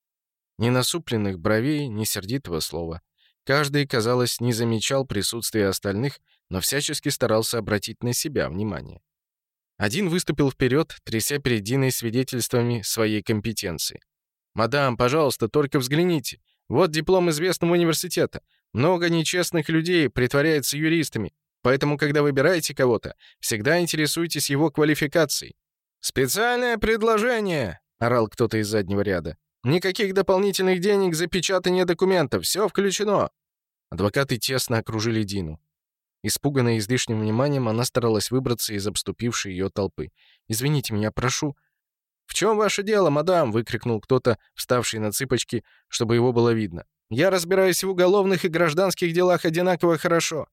Ни насупленных бровей, ни сердитого слова. Каждый, казалось, не замечал присутствия остальных, но всячески старался обратить на себя внимание. Один выступил вперед, тряся перед Диной свидетельствами своей компетенции. «Мадам, пожалуйста, только взгляните. Вот диплом известного университета. Много нечестных людей притворяется юристами, поэтому, когда выбираете кого-то, всегда интересуйтесь его квалификацией. «Специальное предложение!» — орал кто-то из заднего ряда. «Никаких дополнительных денег за печатание документов, все включено!» Адвокаты тесно окружили Дину. Испуганная излишним вниманием, она старалась выбраться из обступившей ее толпы. «Извините меня, прошу». «В чем ваше дело, мадам?» — выкрикнул кто-то, вставший на цыпочки, чтобы его было видно. Я разбираюсь в уголовных и гражданских делах одинаково хорошо».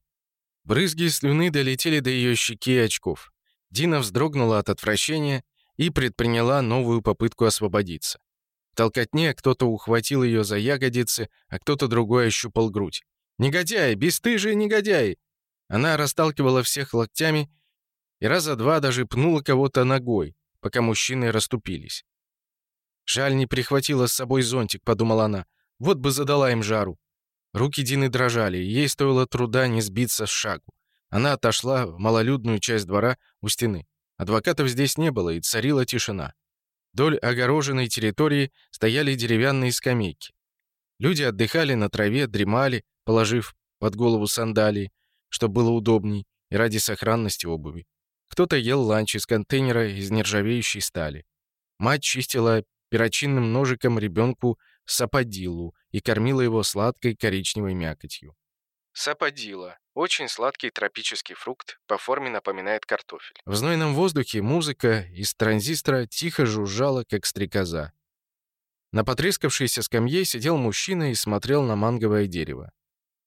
Брызги слюны долетели до ее щеки и очков. Дина вздрогнула от отвращения и предприняла новую попытку освободиться. В толкотне кто-то ухватил ее за ягодицы, а кто-то другой ощупал грудь. Негодяи, бесстыжие негодяи! Она расталкивала всех локтями и раза два даже пнула кого-то ногой, пока мужчины расступились. «Жаль, не прихватила с собой зонтик», — подумала она. Вот бы задала им жару. Руки Дины дрожали, и ей стоило труда не сбиться с шагу. Она отошла в малолюдную часть двора у стены. Адвокатов здесь не было, и царила тишина. Вдоль огороженной территории стояли деревянные скамейки. Люди отдыхали на траве, дремали, положив под голову сандалии, что было удобней, и ради сохранности обуви. Кто-то ел ланч из контейнера из нержавеющей стали. Мать чистила перочинным ножиком ребенку саподилу и кормила его сладкой коричневой мякотью. Саподила – очень сладкий тропический фрукт, по форме напоминает картофель. В знойном воздухе музыка из транзистора тихо жужжала, как стрекоза. На потрескавшейся скамье сидел мужчина и смотрел на манговое дерево.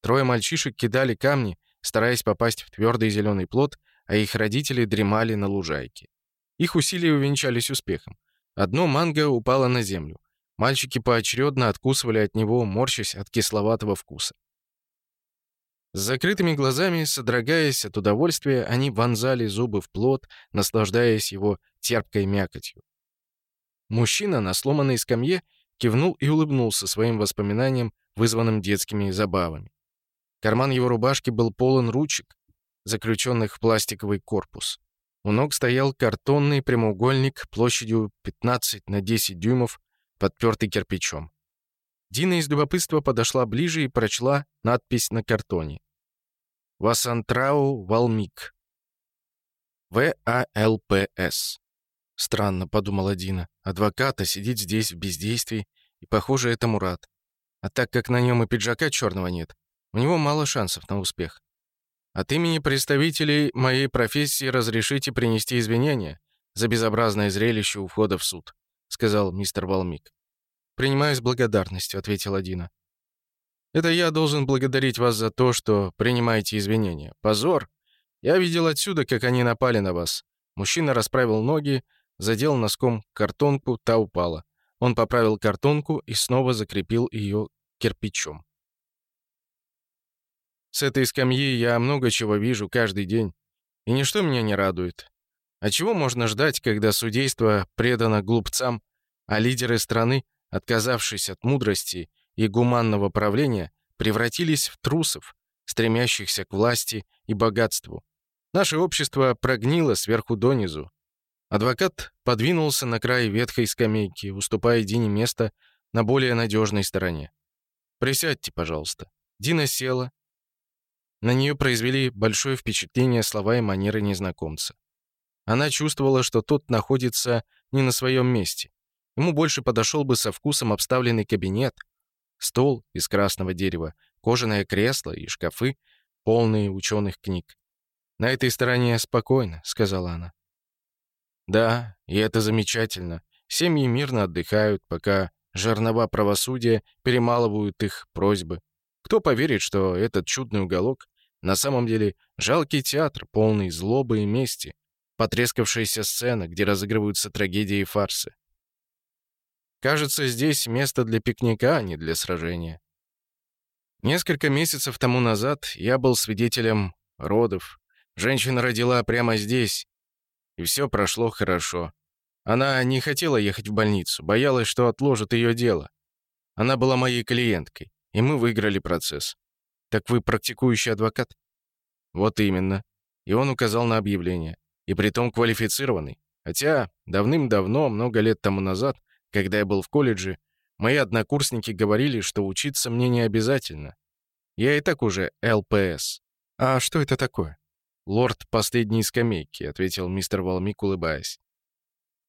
Трое мальчишек кидали камни, стараясь попасть в твердый зеленый плод, а их родители дремали на лужайке. Их усилия увенчались успехом. Одно манго упало на землю. Мальчики поочередно откусывали от него, морщась от кисловатого вкуса. С закрытыми глазами, содрогаясь от удовольствия, они вонзали зубы в плод, наслаждаясь его терпкой мякотью. Мужчина на сломанной скамье кивнул и улыбнулся своим воспоминаниям, вызванным детскими забавами. Карман его рубашки был полон ручек, заключенных в пластиковый корпус. У ног стоял картонный прямоугольник площадью 15 на 10 дюймов подпертый кирпичом. Дина из любопытства подошла ближе и прочла надпись на картоне. «Васантрау Валмик». В-А-Л-П-С. Странно, подумала Дина. Адвоката сидит здесь в бездействии, и, похоже, это Мурат. А так как на нем и пиджака черного нет, у него мало шансов на успех. От имени представителей моей профессии разрешите принести извинения за безобразное зрелище у входа в суд сказал мистер Волмик. «Принимаю с благодарностью», — ответила Дина. «Это я должен благодарить вас за то, что принимаете извинения. Позор! Я видел отсюда, как они напали на вас. Мужчина расправил ноги, задел носком картонку, та упала. Он поправил картонку и снова закрепил ее кирпичом. С этой скамьи я много чего вижу каждый день, и ничто меня не радует. А чего можно ждать, когда судейство предано глупцам, а лидеры страны, отказавшись от мудрости и гуманного правления, превратились в трусов, стремящихся к власти и богатству? Наше общество прогнило сверху донизу. Адвокат подвинулся на край ветхой скамейки, уступая Дине место на более надежной стороне. «Присядьте, пожалуйста». Дина села. На нее произвели большое впечатление слова и манеры незнакомца. Она чувствовала, что тот находится не на своем месте. Ему больше подошел бы со вкусом обставленный кабинет, стол из красного дерева, кожаное кресло и шкафы, полные ученых книг. «На этой стороне спокойно», — сказала она. «Да, и это замечательно. Семьи мирно отдыхают, пока жернова правосудия перемалывают их просьбы. Кто поверит, что этот чудный уголок на самом деле жалкий театр, полный злобы и мести, потрескавшаяся сцена, где разыгрываются трагедии и фарсы. Кажется, здесь место для пикника, а не для сражения. Несколько месяцев тому назад я был свидетелем родов. Женщина родила прямо здесь, и все прошло хорошо. Она не хотела ехать в больницу, боялась, что отложат ее дело. Она была моей клиенткой, и мы выиграли процесс. Так вы практикующий адвокат? Вот именно. И он указал на объявление. И притом квалифицированный. Хотя давным-давно, много лет тому назад, когда я был в колледже, мои однокурсники говорили, что учиться мне не обязательно. Я и так уже ЛПС. А что это такое? «Лорд последней скамейки», — ответил мистер Волмик, улыбаясь.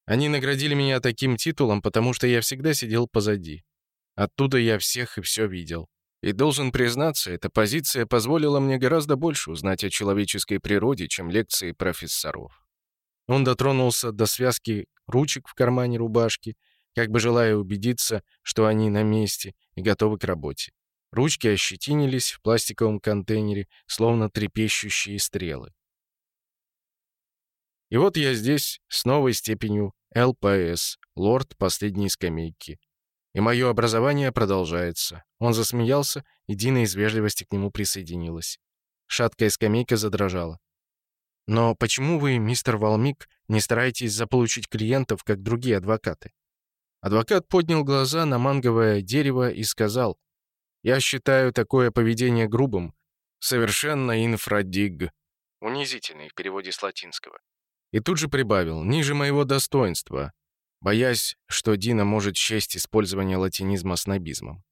«Они наградили меня таким титулом, потому что я всегда сидел позади. Оттуда я всех и все видел. И должен признаться, эта позиция позволила мне гораздо больше узнать о человеческой природе, чем лекции профессоров. Он дотронулся до связки ручек в кармане рубашки, как бы желая убедиться, что они на месте и готовы к работе. Ручки ощетинились в пластиковом контейнере, словно трепещущие стрелы. И вот я здесь, с новой степенью ЛПС, лорд последней скамейки, и мое образование продолжается». Он засмеялся, и Дина из вежливости к нему присоединилась. Шаткая скамейка задрожала. «Но почему вы, мистер Валмик, не стараетесь заполучить клиентов, как другие адвокаты?» Адвокат поднял глаза на манговое дерево и сказал, «Я считаю такое поведение грубым, совершенно инфрадиг». Унизительный в переводе с латинского. И тут же прибавил, «Ниже моего достоинства, боясь, что Дина может счесть использование латинизма снобизмом.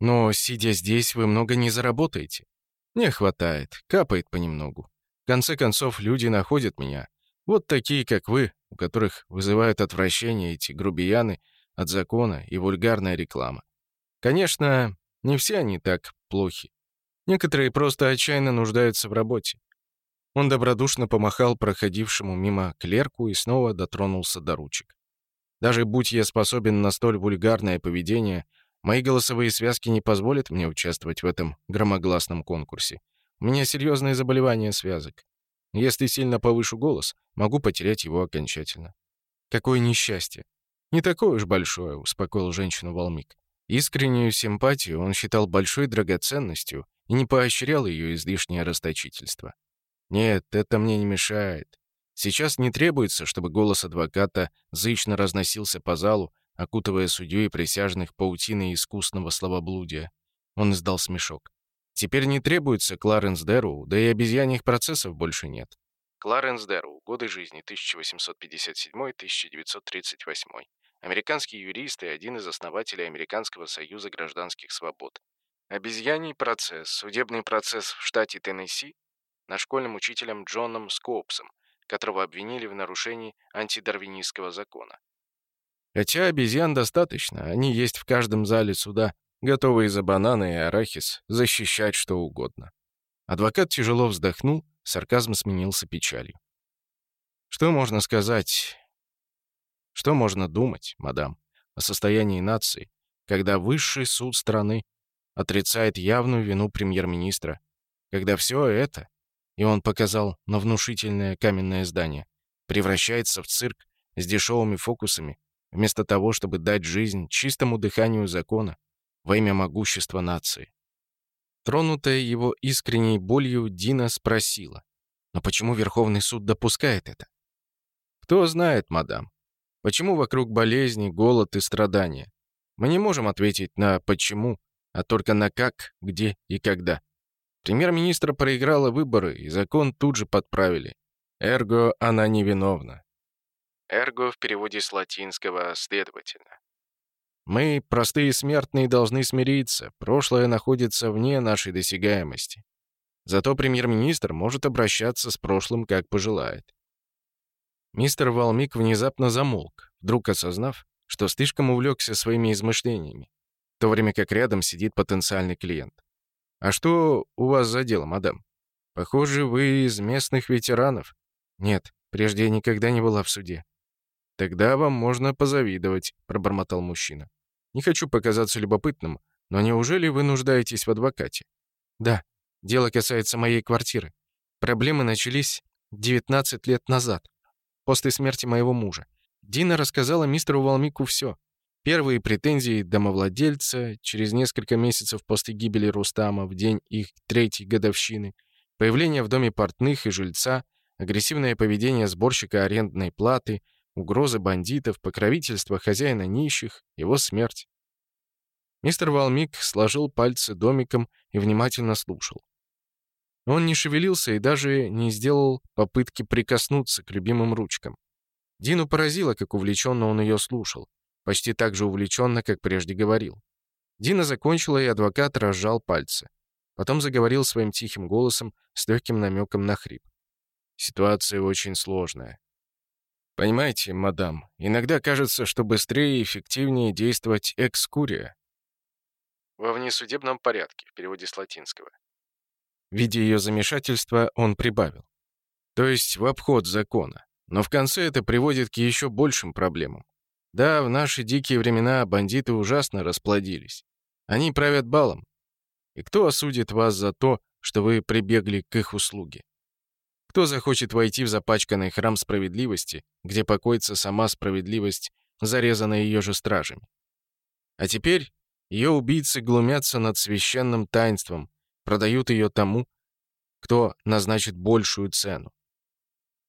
«Но, сидя здесь, вы много не заработаете». «Не хватает, капает понемногу. В конце концов, люди находят меня. Вот такие, как вы, у которых вызывают отвращение эти грубияны от закона и вульгарная реклама. Конечно, не все они так плохи. Некоторые просто отчаянно нуждаются в работе. Он добродушно помахал проходившему мимо клерку и снова дотронулся до ручек. Даже будь я способен на столь вульгарное поведение, мои голосовые связки не позволят мне участвовать в этом громогласном конкурсе. У меня серьезные заболевания связок. Если сильно повышу голос, могу потерять его окончательно. Какое несчастье. Не такое уж большое, успокоил женщину Волмик. Искреннюю симпатию он считал большой драгоценностью и не поощрял ее излишнее расточительство. «Нет, это мне не мешает. Сейчас не требуется, чтобы голос адвоката зычно разносился по залу, окутывая судью и присяжных паутиной искусного словоблудия. Он издал смешок. Теперь не требуется Кларенс Дэрроу, да и обезьяньих процессов больше нет. Кларенс Дэрроу. Годы жизни 1857-1938. Американский юрист и один из основателей Американского союза гражданских свобод. Обезьяний процесс, судебный процесс в штате Теннесси над школьным учителем Джоном Скопсом которого обвинили в нарушении антидарвинистского закона. Хотя обезьян достаточно, они есть в каждом зале суда, готовые за бананы и арахис защищать что угодно. Адвокат тяжело вздохнул, сарказм сменился печалью. Что можно сказать, что можно думать, мадам, о состоянии нации, когда высший суд страны отрицает явную вину премьер-министра, когда все это и он показал на внушительное каменное здание. Превращается в цирк с дешевыми фокусами, вместо того, чтобы дать жизнь чистому дыханию закона во имя могущества нации. Тронутая его искренней болью, Дина спросила, но почему Верховный суд допускает это? Кто знает, мадам, почему вокруг болезни, голод и страдания? Мы не можем ответить на «почему», а только на «как», «где» и «когда». Премьер-министр проиграла выборы, и закон тут же подправили. Эрго она невиновна. Эрго в переводе с латинского «следовательно». Мы, простые смертные, должны смириться. Прошлое находится вне нашей досягаемости. Зато премьер-министр может обращаться с прошлым, как пожелает. Мистер Валмик внезапно замолк, вдруг осознав, что слишком увлекся своими измышлениями, в то время как рядом сидит потенциальный клиент. «А что у вас за дело, мадам? Похоже, вы из местных ветеранов». «Нет, прежде я никогда не была в суде». «Тогда вам можно позавидовать», — пробормотал мужчина. «Не хочу показаться любопытным, но неужели вы нуждаетесь в адвокате?» «Да, дело касается моей квартиры. Проблемы начались 19 лет назад, после смерти моего мужа. Дина рассказала мистеру Валмику все. Первые претензии домовладельца через несколько месяцев после гибели Рустама в день их третьей годовщины, появление в доме портных и жильца, агрессивное поведение сборщика арендной платы, угрозы бандитов, покровительство хозяина нищих, его смерть. Мистер Валмик сложил пальцы домиком и внимательно слушал. Он не шевелился и даже не сделал попытки прикоснуться к любимым ручкам. Дину поразило, как увлеченно он ее слушал почти так же увлеченно, как прежде говорил. Дина закончила, и адвокат разжал пальцы. Потом заговорил своим тихим голосом с легким намеком на хрип. «Ситуация очень сложная. Понимаете, мадам, иногда кажется, что быстрее и эффективнее действовать экскурия. Во внесудебном порядке, в переводе с латинского. Видя ее замешательство, он прибавил. То есть в обход закона. Но в конце это приводит к еще большим проблемам. Да, в наши дикие времена бандиты ужасно расплодились. Они правят балом. И кто осудит вас за то, что вы прибегли к их услуге? Кто захочет войти в запачканный храм справедливости, где покоится сама справедливость, зарезанная ее же стражами? А теперь ее убийцы глумятся над священным таинством, продают ее тому, кто назначит большую цену.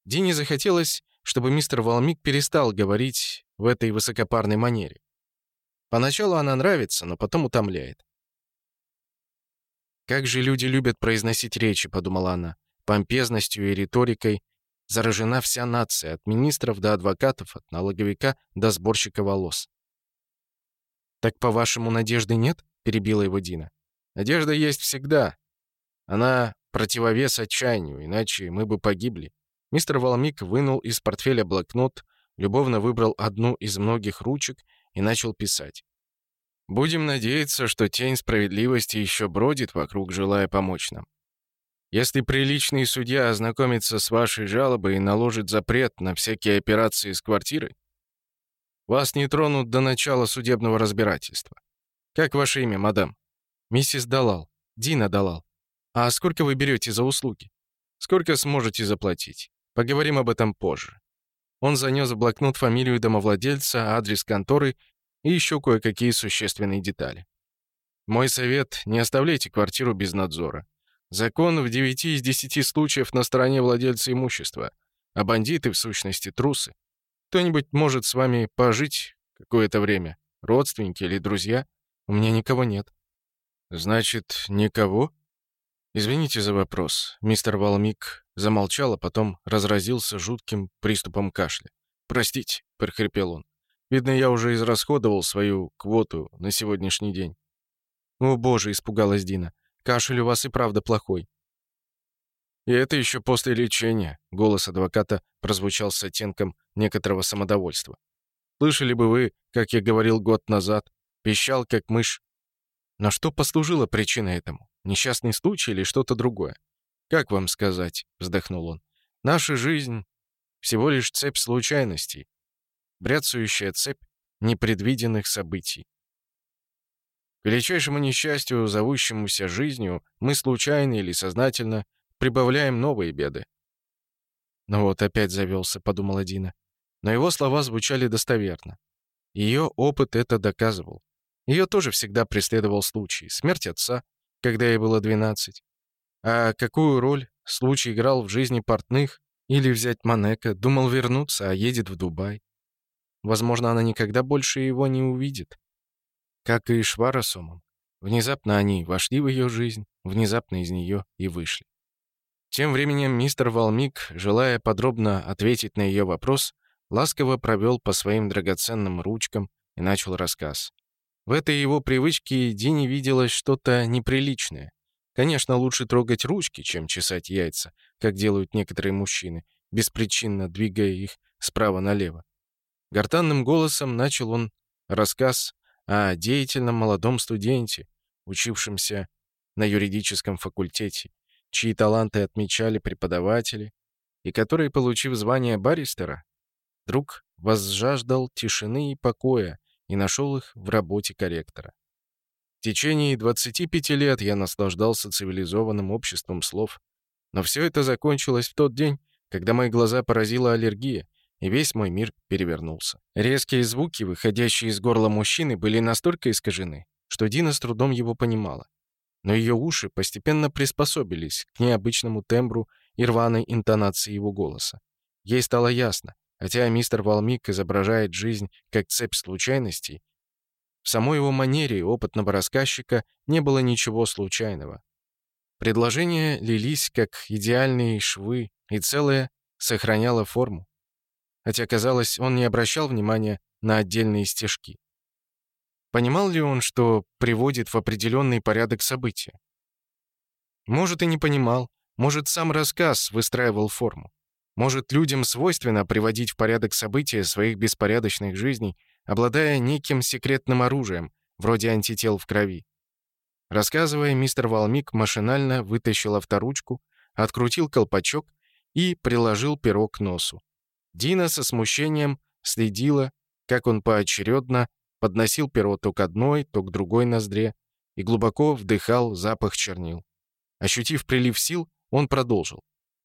Дине захотелось, чтобы мистер Волмик перестал говорить в этой высокопарной манере. Поначалу она нравится, но потом утомляет. «Как же люди любят произносить речи», — подумала она. «Помпезностью и риторикой заражена вся нация, от министров до адвокатов, от налоговика до сборщика волос». «Так, по-вашему, надежды нет?» — перебила его Дина. «Надежда есть всегда. Она противовес отчаянию, иначе мы бы погибли». Мистер Волмик вынул из портфеля блокнот, любовно выбрал одну из многих ручек и начал писать. Будем надеяться, что тень справедливости еще бродит вокруг, желая помочь нам. Если приличный судья ознакомится с вашей жалобой и наложит запрет на всякие операции с квартирой, вас не тронут до начала судебного разбирательства. Как ваше имя, мадам? Миссис Далал. Дина Далал. А сколько вы берете за услуги? Сколько сможете заплатить? Поговорим об этом позже. Он занёс в блокнот фамилию домовладельца, адрес конторы и ещё кое-какие существенные детали. Мой совет — не оставляйте квартиру без надзора. Закон в 9 из 10 случаев на стороне владельца имущества, а бандиты, в сущности, трусы. Кто-нибудь может с вами пожить какое-то время, родственники или друзья? У меня никого нет. Значит, никого? «Извините за вопрос». Мистер Валмик замолчал, а потом разразился жутким приступом кашля. «Простите», — прохрипел он. «Видно, я уже израсходовал свою квоту на сегодняшний день». «О, боже!» — испугалась Дина. «Кашель у вас и правда плохой». «И это еще после лечения», — голос адвоката прозвучал с оттенком некоторого самодовольства. «Слышали бы вы, как я говорил год назад, пищал как мышь». Но что послужило причиной этому? Несчастный случай или что-то другое?» «Как вам сказать?» — вздохнул он. «Наша жизнь — всего лишь цепь случайностей, бряцающая цепь непредвиденных событий. К величайшему несчастью, зовущемуся жизнью, мы случайно или сознательно прибавляем новые беды. «Ну вот, опять завелся», — подумала Дина. Но его слова звучали достоверно. Ее опыт это доказывал. Ее тоже всегда преследовал случай. Смерть отца, когда ей было 12. А какую роль случай играл в жизни портных или взять Манека, думал вернуться, а едет в Дубай. Возможно, она никогда больше его не увидит. Как и Швара с Омом. Внезапно они вошли в ее жизнь, внезапно из нее и вышли. Тем временем мистер Валмик, желая подробно ответить на ее вопрос, ласково провел по своим драгоценным ручкам и начал рассказ. В этой его привычке Дине виделось что-то неприличное. Конечно, лучше трогать ручки, чем чесать яйца, как делают некоторые мужчины, беспричинно двигая их справа налево. Гортанным голосом начал он рассказ о деятельном молодом студенте, учившемся на юридическом факультете, чьи таланты отмечали преподаватели, и который, получив звание баристера, вдруг возжаждал тишины и покоя, и нашел их в работе корректора. В течение 25 лет я наслаждался цивилизованным обществом слов, но все это закончилось в тот день, когда мои глаза поразила аллергия, и весь мой мир перевернулся. Резкие звуки, выходящие из горла мужчины, были настолько искажены, что Дина с трудом его понимала. Но ее уши постепенно приспособились к необычному тембру и рваной интонации его голоса. Ей стало ясно, Хотя мистер Валмик изображает жизнь как цепь случайностей, в самой его манере опытного рассказчика не было ничего случайного. Предложения лились как идеальные швы, и целое сохраняло форму. Хотя, казалось, он не обращал внимания на отдельные стежки. Понимал ли он, что приводит в определенный порядок события? Может, и не понимал, может, сам рассказ выстраивал форму. Может, людям свойственно приводить в порядок события своих беспорядочных жизней, обладая неким секретным оружием, вроде антител в крови. Рассказывая, мистер Валмик машинально вытащил авторучку, открутил колпачок и приложил перо к носу. Дина со смущением следила, как он поочередно подносил перо то к одной, то к другой ноздре и глубоко вдыхал запах чернил. Ощутив прилив сил, он продолжил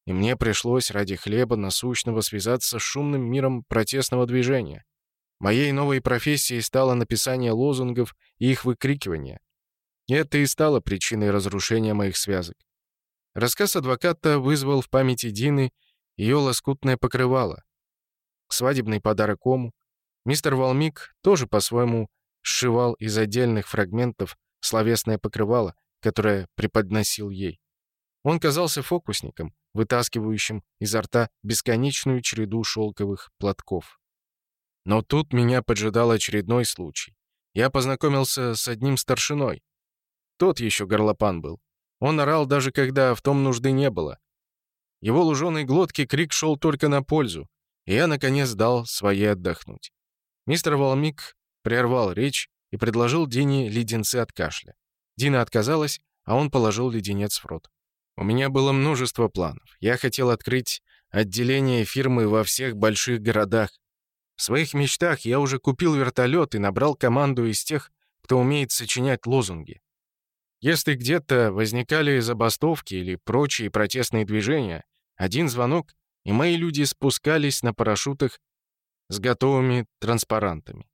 и мне пришлось ради хлеба насущного связаться с шумным миром протестного движения. Моей новой профессией стало написание лозунгов и их выкрикивание. Это и стало причиной разрушения моих связок. Рассказ адвоката вызвал в памяти Дины ее лоскутное покрывало, свадебный подарок Ому. Мистер Волмик тоже по-своему сшивал из отдельных фрагментов словесное покрывало, которое преподносил ей. Он казался фокусником, вытаскивающим изо рта бесконечную череду шелковых платков. Но тут меня поджидал очередной случай. Я познакомился с одним старшиной. Тот еще горлопан был. Он орал даже когда в том нужды не было. Его луженой глотки крик шел только на пользу, и я, наконец, дал своей отдохнуть. Мистер Волмик прервал речь и предложил Дине леденцы от кашля. Дина отказалась, а он положил леденец в рот. У меня было множество планов. Я хотел открыть отделение фирмы во всех больших городах. В своих мечтах я уже купил вертолет и набрал команду из тех, кто умеет сочинять лозунги. Если где-то возникали забастовки или прочие протестные движения, один звонок, и мои люди спускались на парашютах с готовыми транспарантами.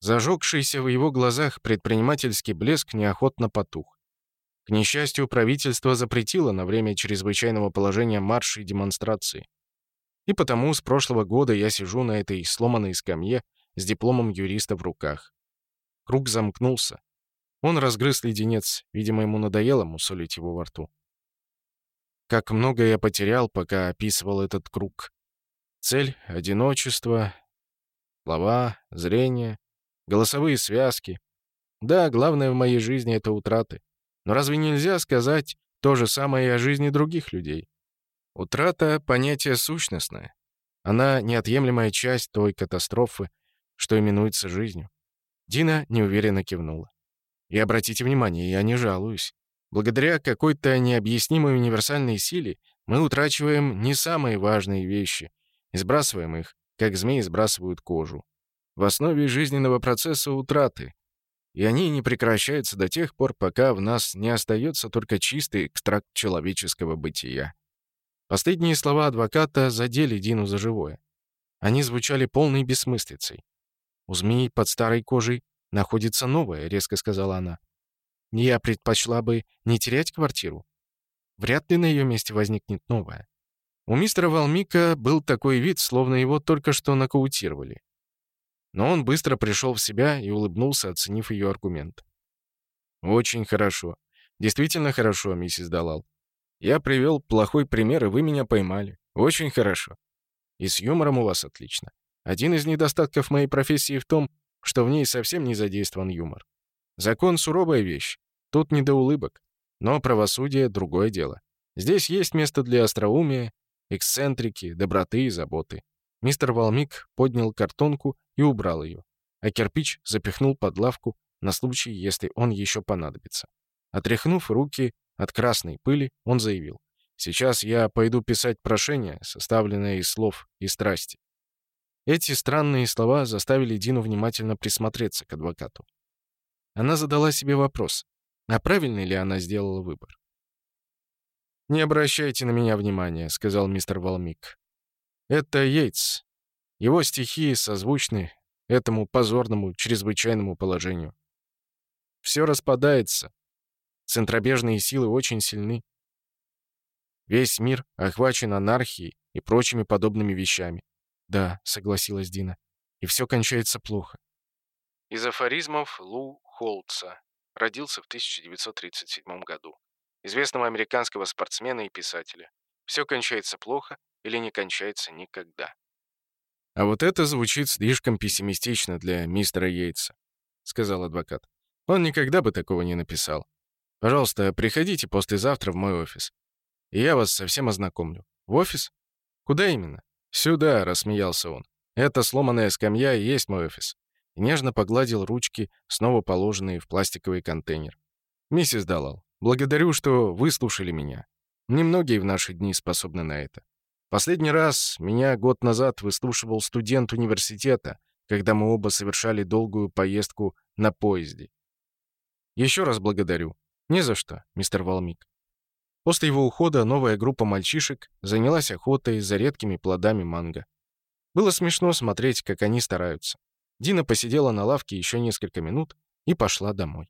Зажегшийся в его глазах предпринимательский блеск неохотно потух. К несчастью, правительство запретило на время чрезвычайного положения марши и демонстрации. И потому с прошлого года я сижу на этой сломанной скамье с дипломом юриста в руках. Круг замкнулся. Он разгрыз леденец, видимо, ему надоело мусолить его во рту. Как много я потерял, пока описывал этот круг. Цель — одиночество, слова, зрение, голосовые связки. Да, главное в моей жизни — это утраты. Но разве нельзя сказать то же самое и о жизни других людей? Утрата — понятие сущностное. Она — неотъемлемая часть той катастрофы, что именуется жизнью. Дина неуверенно кивнула. И обратите внимание, я не жалуюсь. Благодаря какой-то необъяснимой универсальной силе мы утрачиваем не самые важные вещи и сбрасываем их, как змеи сбрасывают кожу. В основе жизненного процесса утраты, и они не прекращаются до тех пор, пока в нас не остается только чистый экстракт человеческого бытия. Последние слова адвоката задели Дину за живое. Они звучали полной бессмыслицей. «У змеи под старой кожей находится новая. — резко сказала она. «Я предпочла бы не терять квартиру. Вряд ли на ее месте возникнет новая. У мистера Валмика был такой вид, словно его только что нокаутировали. Но он быстро пришел в себя и улыбнулся, оценив ее аргумент. «Очень хорошо. Действительно хорошо, миссис Далал. Я привел плохой пример, и вы меня поймали. Очень хорошо. И с юмором у вас отлично. Один из недостатков моей профессии в том, что в ней совсем не задействован юмор. Закон — суровая вещь. Тут не до улыбок. Но правосудие — другое дело. Здесь есть место для остроумия, эксцентрики, доброты и заботы. Мистер Волмик поднял картонку и убрал ее, а кирпич запихнул под лавку на случай, если он еще понадобится. Отряхнув руки от красной пыли, он заявил, «Сейчас я пойду писать прошение, составленное из слов и страсти». Эти странные слова заставили Дину внимательно присмотреться к адвокату. Она задала себе вопрос, а правильно ли она сделала выбор. «Не обращайте на меня внимания», — сказал мистер Волмик. Это Йейтс. Его стихи созвучны этому позорному чрезвычайному положению. Все распадается. Центробежные силы очень сильны. Весь мир охвачен анархией и прочими подобными вещами. Да, согласилась Дина. И все кончается плохо. Из афоризмов Лу Холтса. Родился в 1937 году. Известного американского спортсмена и писателя. Все кончается плохо, или не кончается никогда. «А вот это звучит слишком пессимистично для мистера Йейтса», — сказал адвокат. «Он никогда бы такого не написал. Пожалуйста, приходите послезавтра в мой офис, и я вас совсем ознакомлю. В офис? Куда именно?» «Сюда», — рассмеялся он. Это сломанная скамья и есть мой офис». И нежно погладил ручки, снова положенные в пластиковый контейнер. «Миссис Далал, благодарю, что выслушали меня. Немногие в наши дни способны на это. Последний раз меня год назад выслушивал студент университета, когда мы оба совершали долгую поездку на поезде. Еще раз благодарю. Не за что, мистер Валмик. После его ухода новая группа мальчишек занялась охотой за редкими плодами манго. Было смешно смотреть, как они стараются. Дина посидела на лавке еще несколько минут и пошла домой.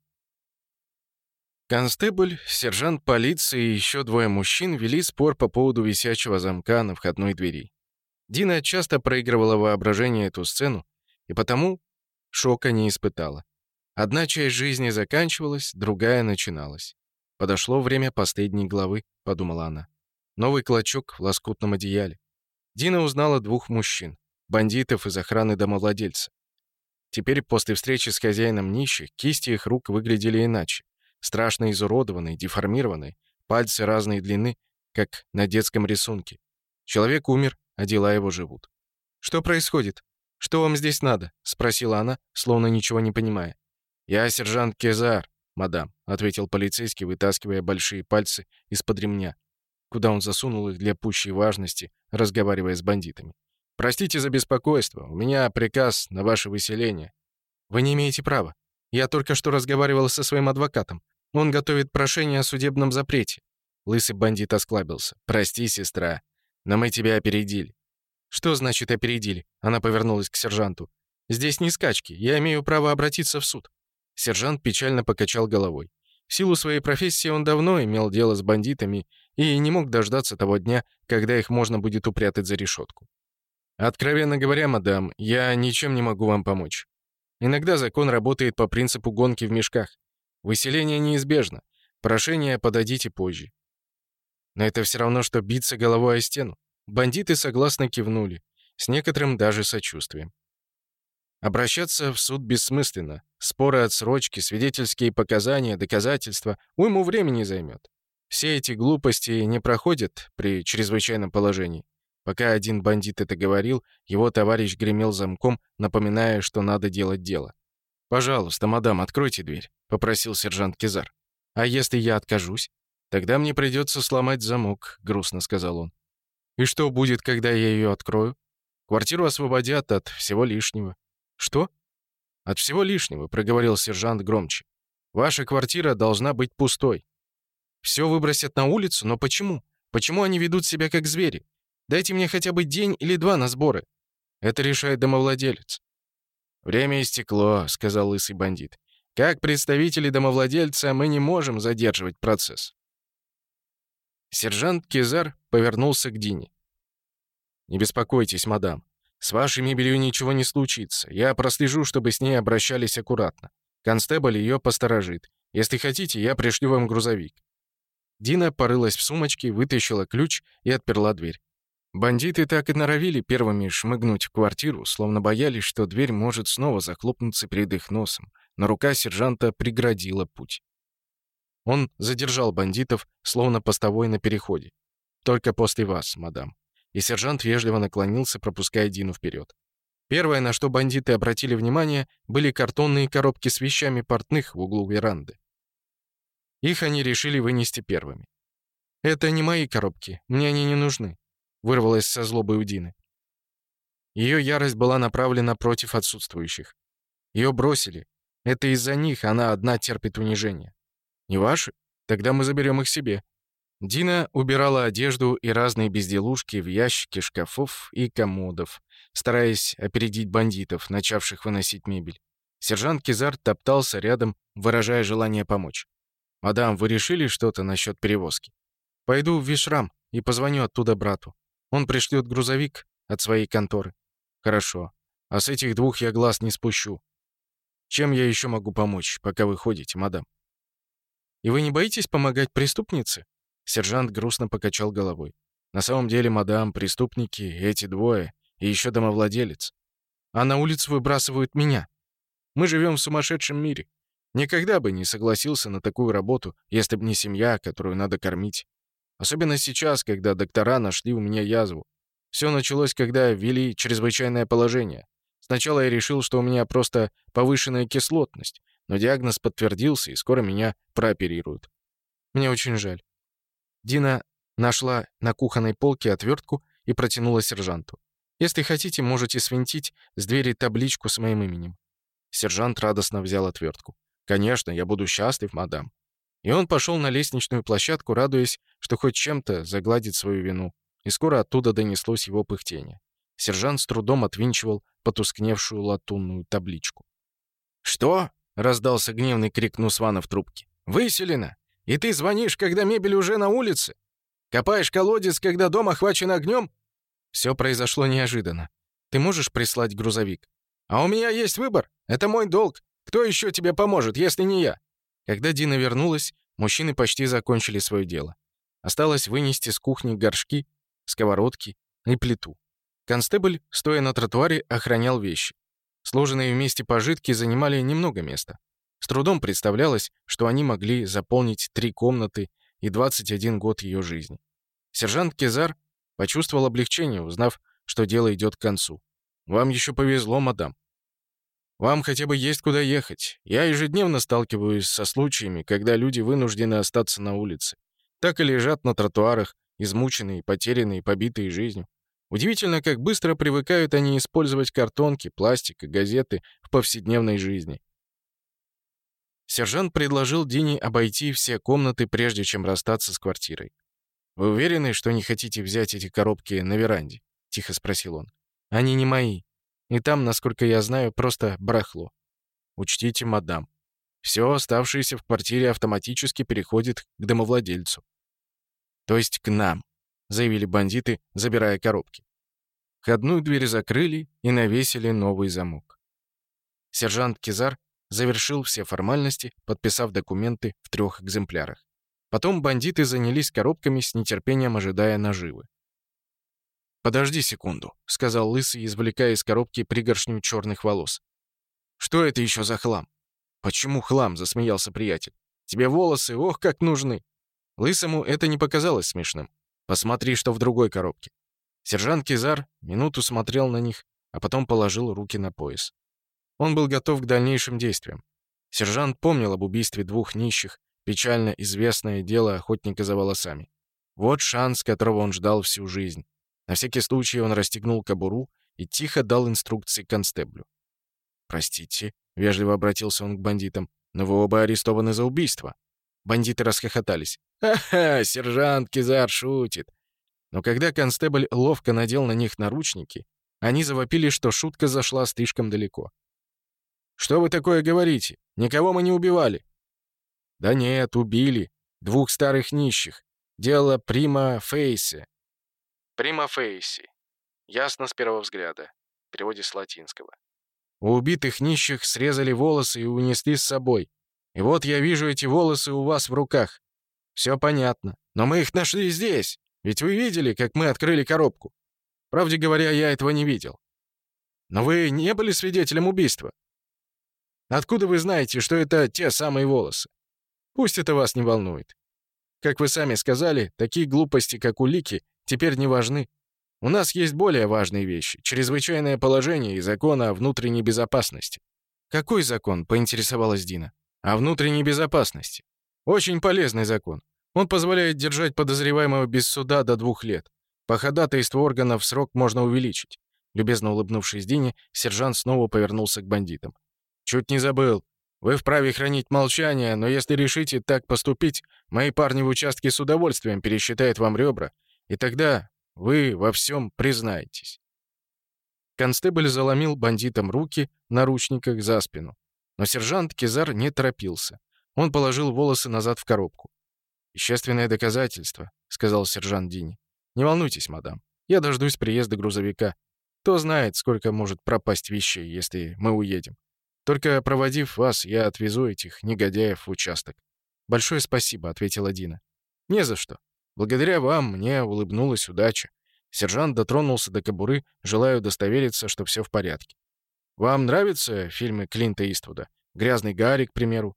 Констебль, сержант полиции и еще двое мужчин вели спор по поводу висячего замка на входной двери. Дина часто проигрывала воображение эту сцену, и потому шока не испытала. Одна часть жизни заканчивалась, другая начиналась. «Подошло время последней главы», — подумала она. Новый клочок в лоскутном одеяле. Дина узнала двух мужчин, бандитов из охраны домовладельца. Теперь, после встречи с хозяином нищих, кисти их рук выглядели иначе страшно изуродованный, деформированный, пальцы разной длины, как на детском рисунке. Человек умер, а дела его живут. «Что происходит? Что вам здесь надо?» — спросила она, словно ничего не понимая. «Я сержант Кезар, мадам», — ответил полицейский, вытаскивая большие пальцы из-под ремня, куда он засунул их для пущей важности, разговаривая с бандитами. «Простите за беспокойство. У меня приказ на ваше выселение». «Вы не имеете права. Я только что разговаривал со своим адвокатом. Он готовит прошение о судебном запрете». Лысый бандит осклабился. «Прости, сестра, но мы тебя опередили». «Что значит опередили?» Она повернулась к сержанту. «Здесь не скачки. Я имею право обратиться в суд». Сержант печально покачал головой. В силу своей профессии он давно имел дело с бандитами и не мог дождаться того дня, когда их можно будет упрятать за решетку. «Откровенно говоря, мадам, я ничем не могу вам помочь. Иногда закон работает по принципу гонки в мешках. Выселение неизбежно. Прошение подадите позже. Но это все равно, что биться головой о стену. Бандиты согласно кивнули, с некоторым даже сочувствием. Обращаться в суд бессмысленно. Споры отсрочки, свидетельские показания, доказательства уйму времени займет. Все эти глупости не проходят при чрезвычайном положении. Пока один бандит это говорил, его товарищ гремел замком, напоминая, что надо делать дело. «Пожалуйста, мадам, откройте дверь», — попросил сержант Кизар. «А если я откажусь?» «Тогда мне придется сломать замок», — грустно сказал он. «И что будет, когда я ее открою?» «Квартиру освободят от всего лишнего». «Что?» «От всего лишнего», — проговорил сержант громче. «Ваша квартира должна быть пустой». «Все выбросят на улицу? Но почему? Почему они ведут себя как звери? Дайте мне хотя бы день или два на сборы». Это решает домовладелец. «Время истекло», — сказал лысый бандит. «Как представители домовладельца мы не можем задерживать процесс». Сержант Кизар повернулся к Дине. «Не беспокойтесь, мадам. С вашей мебелью ничего не случится. Я прослежу, чтобы с ней обращались аккуратно. Констебль ее посторожит. Если хотите, я пришлю вам грузовик». Дина порылась в сумочке, вытащила ключ и отперла дверь. Бандиты так и норовили первыми шмыгнуть в квартиру, словно боялись, что дверь может снова захлопнуться перед их носом, но рука сержанта преградила путь. Он задержал бандитов, словно постовой на переходе. «Только после вас, мадам». И сержант вежливо наклонился, пропуская Дину вперед. Первое, на что бандиты обратили внимание, были картонные коробки с вещами портных в углу веранды. Их они решили вынести первыми. «Это не мои коробки, мне они не нужны», вырвалось со злобой у Дины. Ее ярость была направлена против отсутствующих. Ее бросили. Это из-за них она одна терпит унижение. Не ваши? Тогда мы заберем их себе. Дина убирала одежду и разные безделушки в ящики шкафов и комодов, стараясь опередить бандитов, начавших выносить мебель. Сержант Кизар топтался рядом, выражая желание помочь. «Мадам, вы решили что-то насчет перевозки?» «Пойду в Вишрам и позвоню оттуда брату. Он пришлет грузовик от своей конторы. Хорошо. А с этих двух я глаз не спущу. Чем я еще могу помочь, пока вы ходите, мадам? И вы не боитесь помогать преступнице? Сержант грустно покачал головой. На самом деле, мадам, преступники, эти двое, и еще домовладелец. А на улицу выбрасывают меня. Мы живем в сумасшедшем мире. Никогда бы не согласился на такую работу, если бы не семья, которую надо кормить. Особенно сейчас, когда доктора нашли у меня язву. Все началось, когда ввели чрезвычайное положение. Сначала я решил, что у меня просто повышенная кислотность, но диагноз подтвердился, и скоро меня прооперируют. Мне очень жаль. Дина нашла на кухонной полке отвертку и протянула сержанту. «Если хотите, можете свинтить с двери табличку с моим именем». Сержант радостно взял отвертку. «Конечно, я буду счастлив, мадам. И он пошел на лестничную площадку, радуясь, что хоть чем-то загладит свою вину. И скоро оттуда донеслось его пыхтение. Сержант с трудом отвинчивал потускневшую латунную табличку. «Что?» — раздался гневный крик Нусвана в трубке. Выселена! И ты звонишь, когда мебель уже на улице? Копаешь колодец, когда дом охвачен огнем?» Все произошло неожиданно. «Ты можешь прислать грузовик?» «А у меня есть выбор. Это мой долг. Кто еще тебе поможет, если не я?» Когда Дина вернулась, мужчины почти закончили свое дело. Осталось вынести с кухни горшки, сковородки и плиту. Констебль, стоя на тротуаре, охранял вещи. Сложенные вместе пожитки занимали немного места. С трудом представлялось, что они могли заполнить три комнаты и 21 год ее жизни. Сержант Кезар почувствовал облегчение, узнав, что дело идет к концу. «Вам еще повезло, мадам. Вам хотя бы есть куда ехать. Я ежедневно сталкиваюсь со случаями, когда люди вынуждены остаться на улице. Так и лежат на тротуарах, измученные, потерянные, побитые жизнью. Удивительно, как быстро привыкают они использовать картонки, пластик и газеты в повседневной жизни. Сержант предложил Дине обойти все комнаты, прежде чем расстаться с квартирой. «Вы уверены, что не хотите взять эти коробки на веранде?» — тихо спросил он. «Они не мои. И там, насколько я знаю, просто брахло. Учтите, мадам. Все оставшееся в квартире автоматически переходит к домовладельцу. То есть к нам, заявили бандиты, забирая коробки. Входную дверь закрыли и навесили новый замок. Сержант Кизар завершил все формальности, подписав документы в трех экземплярах. Потом бандиты занялись коробками с нетерпением ожидая наживы. «Подожди секунду», — сказал Лысый, извлекая из коробки пригоршню черных волос. «Что это еще за хлам?» «Почему хлам?» — засмеялся приятель. «Тебе волосы, ох, как нужны!» Лысому это не показалось смешным. «Посмотри, что в другой коробке». Сержант Кизар минуту смотрел на них, а потом положил руки на пояс. Он был готов к дальнейшим действиям. Сержант помнил об убийстве двух нищих, печально известное дело охотника за волосами. Вот шанс, которого он ждал всю жизнь. На всякий случай он расстегнул кобуру и тихо дал инструкции констеблю. «Простите», — вежливо обратился он к бандитам, — «но вы оба арестованы за убийство». Бандиты расхохотались. «Ха-ха, сержант Кизар шутит!» Но когда констебль ловко надел на них наручники, они завопили, что шутка зашла слишком далеко. «Что вы такое говорите? Никого мы не убивали!» «Да нет, убили. Двух старых нищих. Дело Прима Фейсе. Прима фейси. Ясно с первого взгляда. В переводе с латинского. У убитых нищих срезали волосы и унесли с собой. И вот я вижу эти волосы у вас в руках. Все понятно. Но мы их нашли здесь. Ведь вы видели, как мы открыли коробку. Правде говоря, я этого не видел. Но вы не были свидетелем убийства. Откуда вы знаете, что это те самые волосы? Пусть это вас не волнует. Как вы сами сказали, такие глупости, как улики, теперь не важны. У нас есть более важные вещи — чрезвычайное положение и закон о внутренней безопасности». «Какой закон?» — поинтересовалась Дина. «О внутренней безопасности. Очень полезный закон. Он позволяет держать подозреваемого без суда до двух лет. По ходатайству органов срок можно увеличить». Любезно улыбнувшись Дине, сержант снова повернулся к бандитам. «Чуть не забыл. Вы вправе хранить молчание, но если решите так поступить, мои парни в участке с удовольствием пересчитают вам ребра и тогда вы во всем признаетесь». Констебль заломил бандитам руки на ручниках за спину. Но сержант Кизар не торопился. Он положил волосы назад в коробку. «Вещественное доказательство», — сказал сержант Дини. «Не волнуйтесь, мадам. Я дождусь приезда грузовика. Кто знает, сколько может пропасть вещей, если мы уедем. Только проводив вас, я отвезу этих негодяев в участок». «Большое спасибо», — ответила Дина. «Не за что. Благодаря вам мне улыбнулась удача. Сержант дотронулся до кобуры, желая удостовериться, что все в порядке. Вам нравятся фильмы Клинта Иствуда? «Грязный Гарри», к примеру?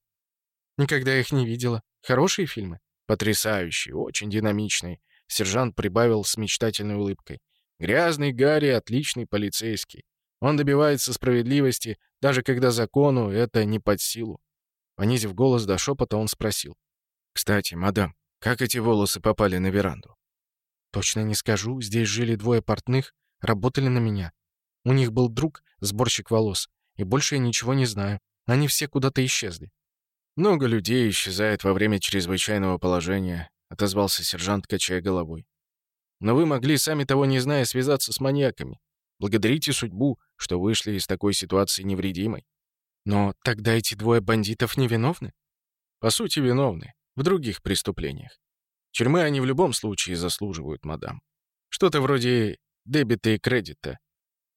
Никогда их не видела. Хорошие фильмы? Потрясающие, очень динамичные. Сержант прибавил с мечтательной улыбкой. «Грязный Гарри — отличный полицейский. Он добивается справедливости, даже когда закону это не под силу». Понизив голос до шепота, он спросил. «Кстати, мадам, как эти волосы попали на веранду? Точно не скажу. Здесь жили двое портных, работали на меня. У них был друг, сборщик волос. И больше я ничего не знаю. Они все куда-то исчезли. «Много людей исчезает во время чрезвычайного положения», — отозвался сержант, качая головой. «Но вы могли, сами того не зная, связаться с маньяками. Благодарите судьбу, что вышли из такой ситуации невредимой». «Но тогда эти двое бандитов невиновны?» «По сути, виновны в других преступлениях. Тюрьмы они в любом случае заслуживают, мадам. Что-то вроде дебета и кредита,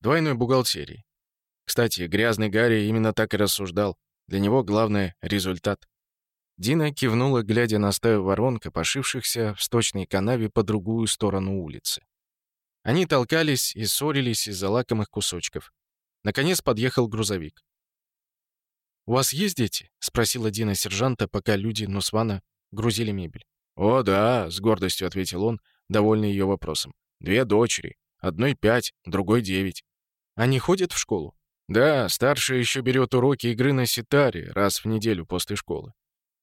двойной бухгалтерии. Кстати, грязный Гарри именно так и рассуждал. Для него главное — результат. Дина кивнула, глядя на стаю ворон, копошившихся в сточной канаве по другую сторону улицы. Они толкались и ссорились из-за лакомых кусочков. Наконец подъехал грузовик. «У вас есть дети?» — спросил один из сержанта, пока люди Нусвана грузили мебель. «О, да», — с гордостью ответил он, довольный ее вопросом. «Две дочери. Одной пять, другой девять». «Они ходят в школу?» «Да, старшая еще берет уроки игры на ситаре раз в неделю после школы.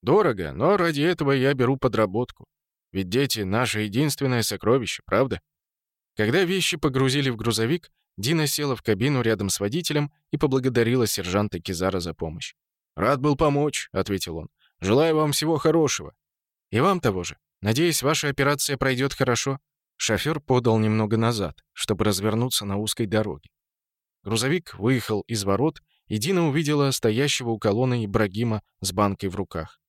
Дорого, но ради этого я беру подработку. Ведь дети — наше единственное сокровище, правда?» Когда вещи погрузили в грузовик, Дина села в кабину рядом с водителем и поблагодарила сержанта Кизара за помощь. «Рад был помочь», — ответил он. «Желаю вам всего хорошего». «И вам того же. Надеюсь, ваша операция пройдет хорошо». Шофер подал немного назад, чтобы развернуться на узкой дороге. Грузовик выехал из ворот, и Дина увидела стоящего у колонны Ибрагима с банкой в руках.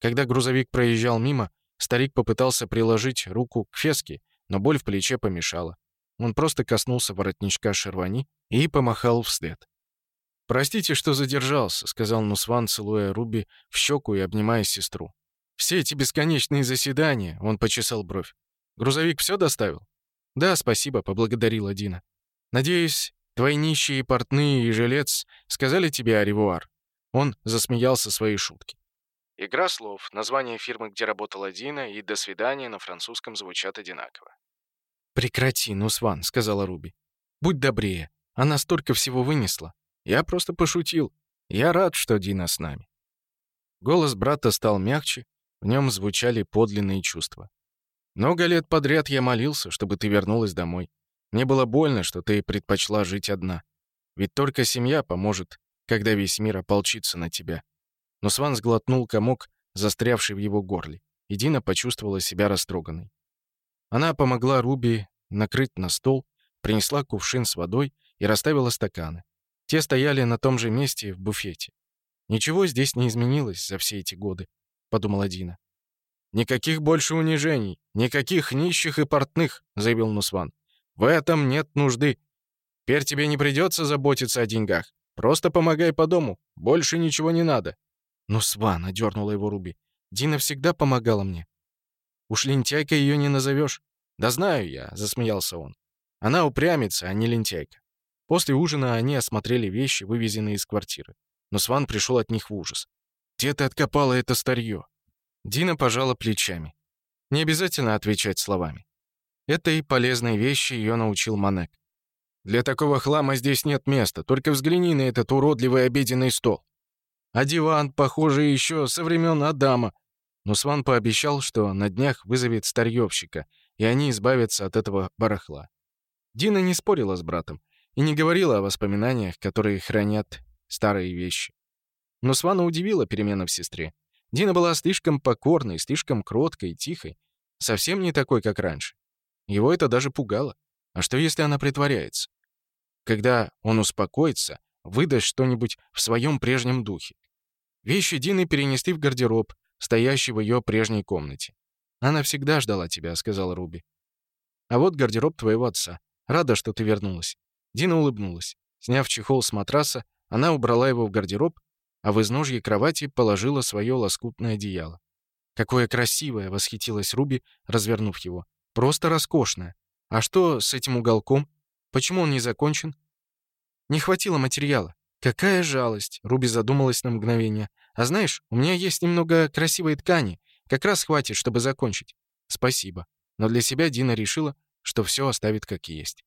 Когда грузовик проезжал мимо, старик попытался приложить руку к феске, но боль в плече помешала. Он просто коснулся воротничка Шервани и помахал вслед. «Простите, что задержался», — сказал Нусван, целуя Руби в щеку и обнимая сестру. «Все эти бесконечные заседания», — он почесал бровь. «Грузовик все доставил?» «Да, спасибо», — поблагодарил Адина. «Надеюсь, твои нищие портные и жилец сказали тебе о аревуар?» Он засмеялся своей шутки. Игра слов, название фирмы, где работал Адина и «До свидания» на французском звучат одинаково. «Прекрати, Нусван», — сказала Руби. «Будь добрее. Она столько всего вынесла. Я просто пошутил. Я рад, что Дина с нами». Голос брата стал мягче, в нем звучали подлинные чувства. «Много лет подряд я молился, чтобы ты вернулась домой. Мне было больно, что ты предпочла жить одна. Ведь только семья поможет, когда весь мир ополчится на тебя». Но Сван сглотнул комок, застрявший в его горле, и Дина почувствовала себя растроганной. Она помогла Руби накрыть на стол, принесла кувшин с водой и расставила стаканы. Те стояли на том же месте в буфете. «Ничего здесь не изменилось за все эти годы», — подумала Дина. «Никаких больше унижений, никаких нищих и портных», — заявил Нусван. «В этом нет нужды. Теперь тебе не придется заботиться о деньгах. Просто помогай по дому, больше ничего не надо». «Нусван», — одернула его Руби, — «Дина всегда помогала мне. Уж лентяйка ее не назовешь. «Да знаю я», — засмеялся он. «Она упрямится, а не лентяйка». После ужина они осмотрели вещи, вывезенные из квартиры. Но Сван пришел от них в ужас. «Где ты откопала это старье?» Дина пожала плечами. «Не обязательно отвечать словами. Этой полезной вещи ее научил Манек. Для такого хлама здесь нет места, только взгляни на этот уродливый обеденный стол. А диван, похоже, еще со времен Адама». Но Сван пообещал, что на днях вызовет старьевщика — и они избавятся от этого барахла. Дина не спорила с братом и не говорила о воспоминаниях, которые хранят старые вещи. Но Свана удивила перемена в сестре. Дина была слишком покорной, слишком кроткой, тихой, совсем не такой, как раньше. Его это даже пугало. А что, если она притворяется? Когда он успокоится, выдаст что-нибудь в своем прежнем духе. Вещи Дины перенесли в гардероб, стоящий в ее прежней комнате. «Она всегда ждала тебя», — сказала Руби. «А вот гардероб твоего отца. Рада, что ты вернулась». Дина улыбнулась. Сняв чехол с матраса, она убрала его в гардероб, а в изножье кровати положила свое лоскутное одеяло. «Какое красивое!» — восхитилась Руби, развернув его. «Просто роскошное! А что с этим уголком? Почему он не закончен?» «Не хватило материала. Какая жалость!» — Руби задумалась на мгновение. «А знаешь, у меня есть немного красивой ткани. Как раз хватит, чтобы закончить. Спасибо. Но для себя Дина решила, что все оставит как есть.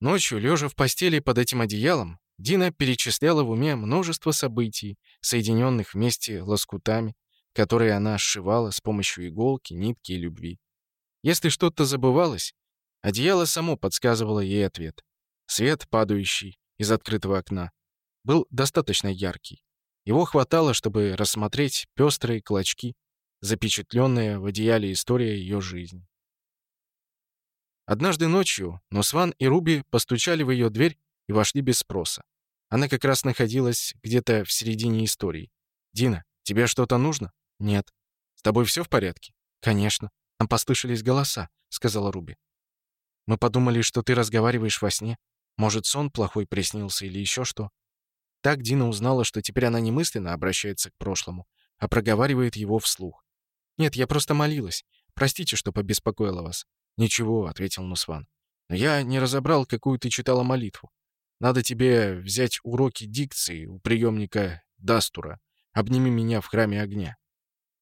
Ночью, лежа в постели под этим одеялом, Дина перечисляла в уме множество событий, соединенных вместе лоскутами, которые она сшивала с помощью иголки, нитки и любви. Если что-то забывалось, одеяло само подсказывало ей ответ. Свет, падающий из открытого окна, был достаточно яркий. Его хватало, чтобы рассмотреть пестрые клочки, запечатленные в одеяле история ее жизни. Однажды ночью Носван и Руби постучали в ее дверь и вошли без спроса. Она как раз находилась где-то в середине истории. «Дина, тебе что-то нужно?» «Нет». «С тобой все в порядке?» «Конечно». «Нам послышались голоса», — сказала Руби. «Мы подумали, что ты разговариваешь во сне. Может, сон плохой приснился или еще что?» Так Дина узнала, что теперь она не мысленно обращается к прошлому, а проговаривает его вслух. «Нет, я просто молилась. Простите, что побеспокоила вас». «Ничего», — ответил Нусван. «Но я не разобрал, какую ты читала молитву. Надо тебе взять уроки дикции у приемника Дастура. Обними меня в храме огня».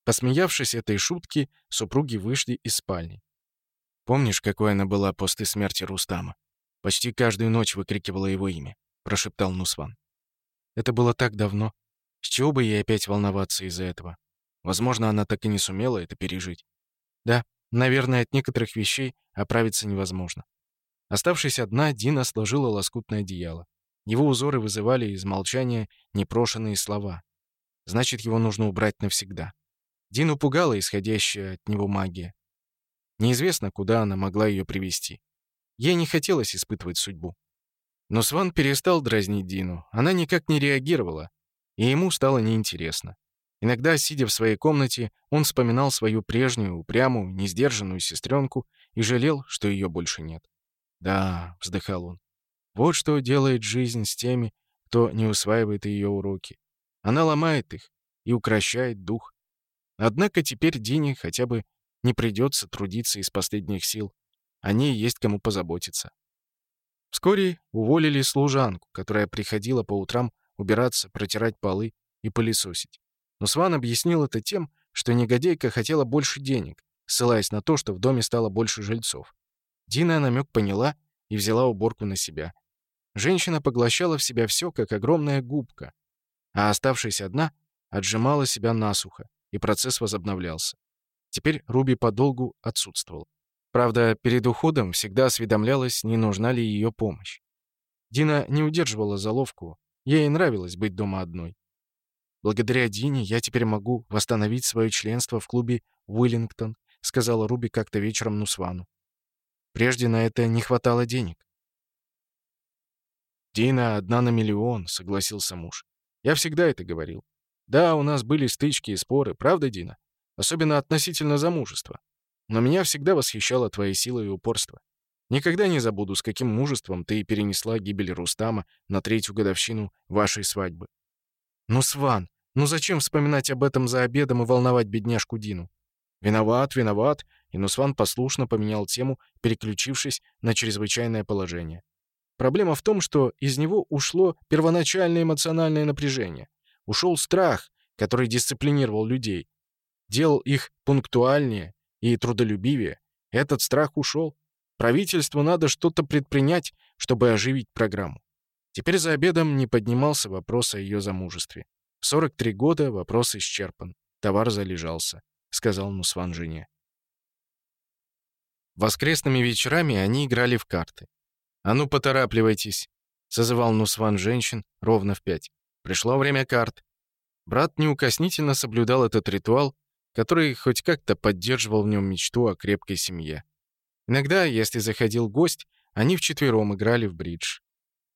Посмеявшись этой шутки, супруги вышли из спальни. «Помнишь, какой она была после смерти Рустама? Почти каждую ночь выкрикивала его имя», — прошептал Нусван. Это было так давно. С чего бы ей опять волноваться из-за этого? Возможно, она так и не сумела это пережить. Да, наверное, от некоторых вещей оправиться невозможно. Оставшись одна, Дина сложила лоскутное одеяло. Его узоры вызывали из молчания непрошенные слова. Значит, его нужно убрать навсегда. Дину пугала исходящая от него магия. Неизвестно, куда она могла ее привести. Ей не хотелось испытывать судьбу. Но Сван перестал дразнить Дину. Она никак не реагировала, и ему стало неинтересно. Иногда, сидя в своей комнате, он вспоминал свою прежнюю, упрямую, несдержанную сестренку и жалел, что ее больше нет. «Да», — вздыхал он, — «вот что делает жизнь с теми, кто не усваивает ее уроки. Она ломает их и укращает дух. Однако теперь Дине хотя бы не придется трудиться из последних сил. О ней есть кому позаботиться. Вскоре уволили служанку, которая приходила по утрам убираться, протирать полы и пылесосить. Но Сван объяснил это тем, что негодейка хотела больше денег, ссылаясь на то, что в доме стало больше жильцов. Дина намек поняла и взяла уборку на себя. Женщина поглощала в себя все, как огромная губка, а оставшись одна, отжимала себя насухо, и процесс возобновлялся. Теперь Руби подолгу отсутствовала. Правда, перед уходом всегда осведомлялась, не нужна ли ее помощь. Дина не удерживала заловку, ей нравилось быть дома одной. «Благодаря Дине я теперь могу восстановить свое членство в клубе «Уиллингтон», — сказала Руби как-то вечером Нусвану. Прежде на это не хватало денег. «Дина одна на миллион», — согласился муж. «Я всегда это говорил. Да, у нас были стычки и споры, правда, Дина? Особенно относительно замужества. Но меня всегда восхищала твоя сила и упорство. Никогда не забуду, с каким мужеством ты перенесла гибель Рустама на третью годовщину вашей свадьбы. Ну, Сван, ну зачем вспоминать об этом за обедом и волновать бедняжку Дину? Виноват, виноват, и Нусван послушно поменял тему, переключившись на чрезвычайное положение. Проблема в том, что из него ушло первоначальное эмоциональное напряжение. Ушел страх, который дисциплинировал людей, делал их пунктуальнее, и трудолюбивия. Этот страх ушел. Правительству надо что-то предпринять, чтобы оживить программу. Теперь за обедом не поднимался вопрос о ее замужестве. В 43 года вопрос исчерпан. Товар залежался, — сказал Нусван жене. Воскресными вечерами они играли в карты. «А ну, поторапливайтесь!» — созывал Нусван женщин ровно в пять. «Пришло время карт». Брат неукоснительно соблюдал этот ритуал который хоть как-то поддерживал в нем мечту о крепкой семье. Иногда, если заходил гость, они вчетвером играли в бридж.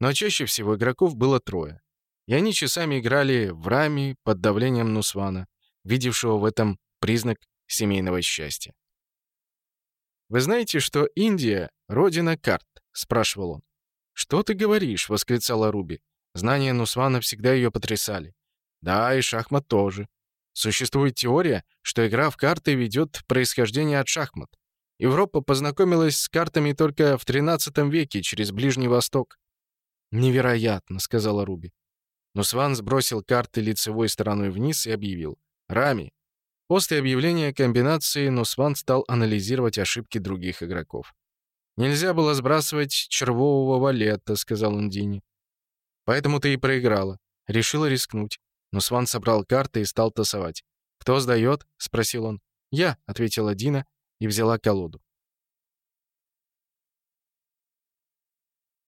Но чаще всего игроков было трое. И они часами играли в раме под давлением Нусвана, видевшего в этом признак семейного счастья. «Вы знаете, что Индия — родина карт?» — спрашивал он. «Что ты говоришь?» — восклицала Руби. Знания Нусвана всегда ее потрясали. «Да, и шахмат тоже. Существует теория, что игра в карты ведет происхождение от шахмат. Европа познакомилась с картами только в XIII веке через Ближний Восток. «Невероятно», — сказала Руби. Но Сван сбросил карты лицевой стороной вниз и объявил. «Рами». После объявления комбинации Нусван стал анализировать ошибки других игроков. «Нельзя было сбрасывать червового валета», — сказал Ундини. «Поэтому ты и проиграла. Решила рискнуть. Но Сван собрал карты и стал тасовать. «Кто сдаёт? — спросил он. «Я», — ответила Дина и взяла колоду.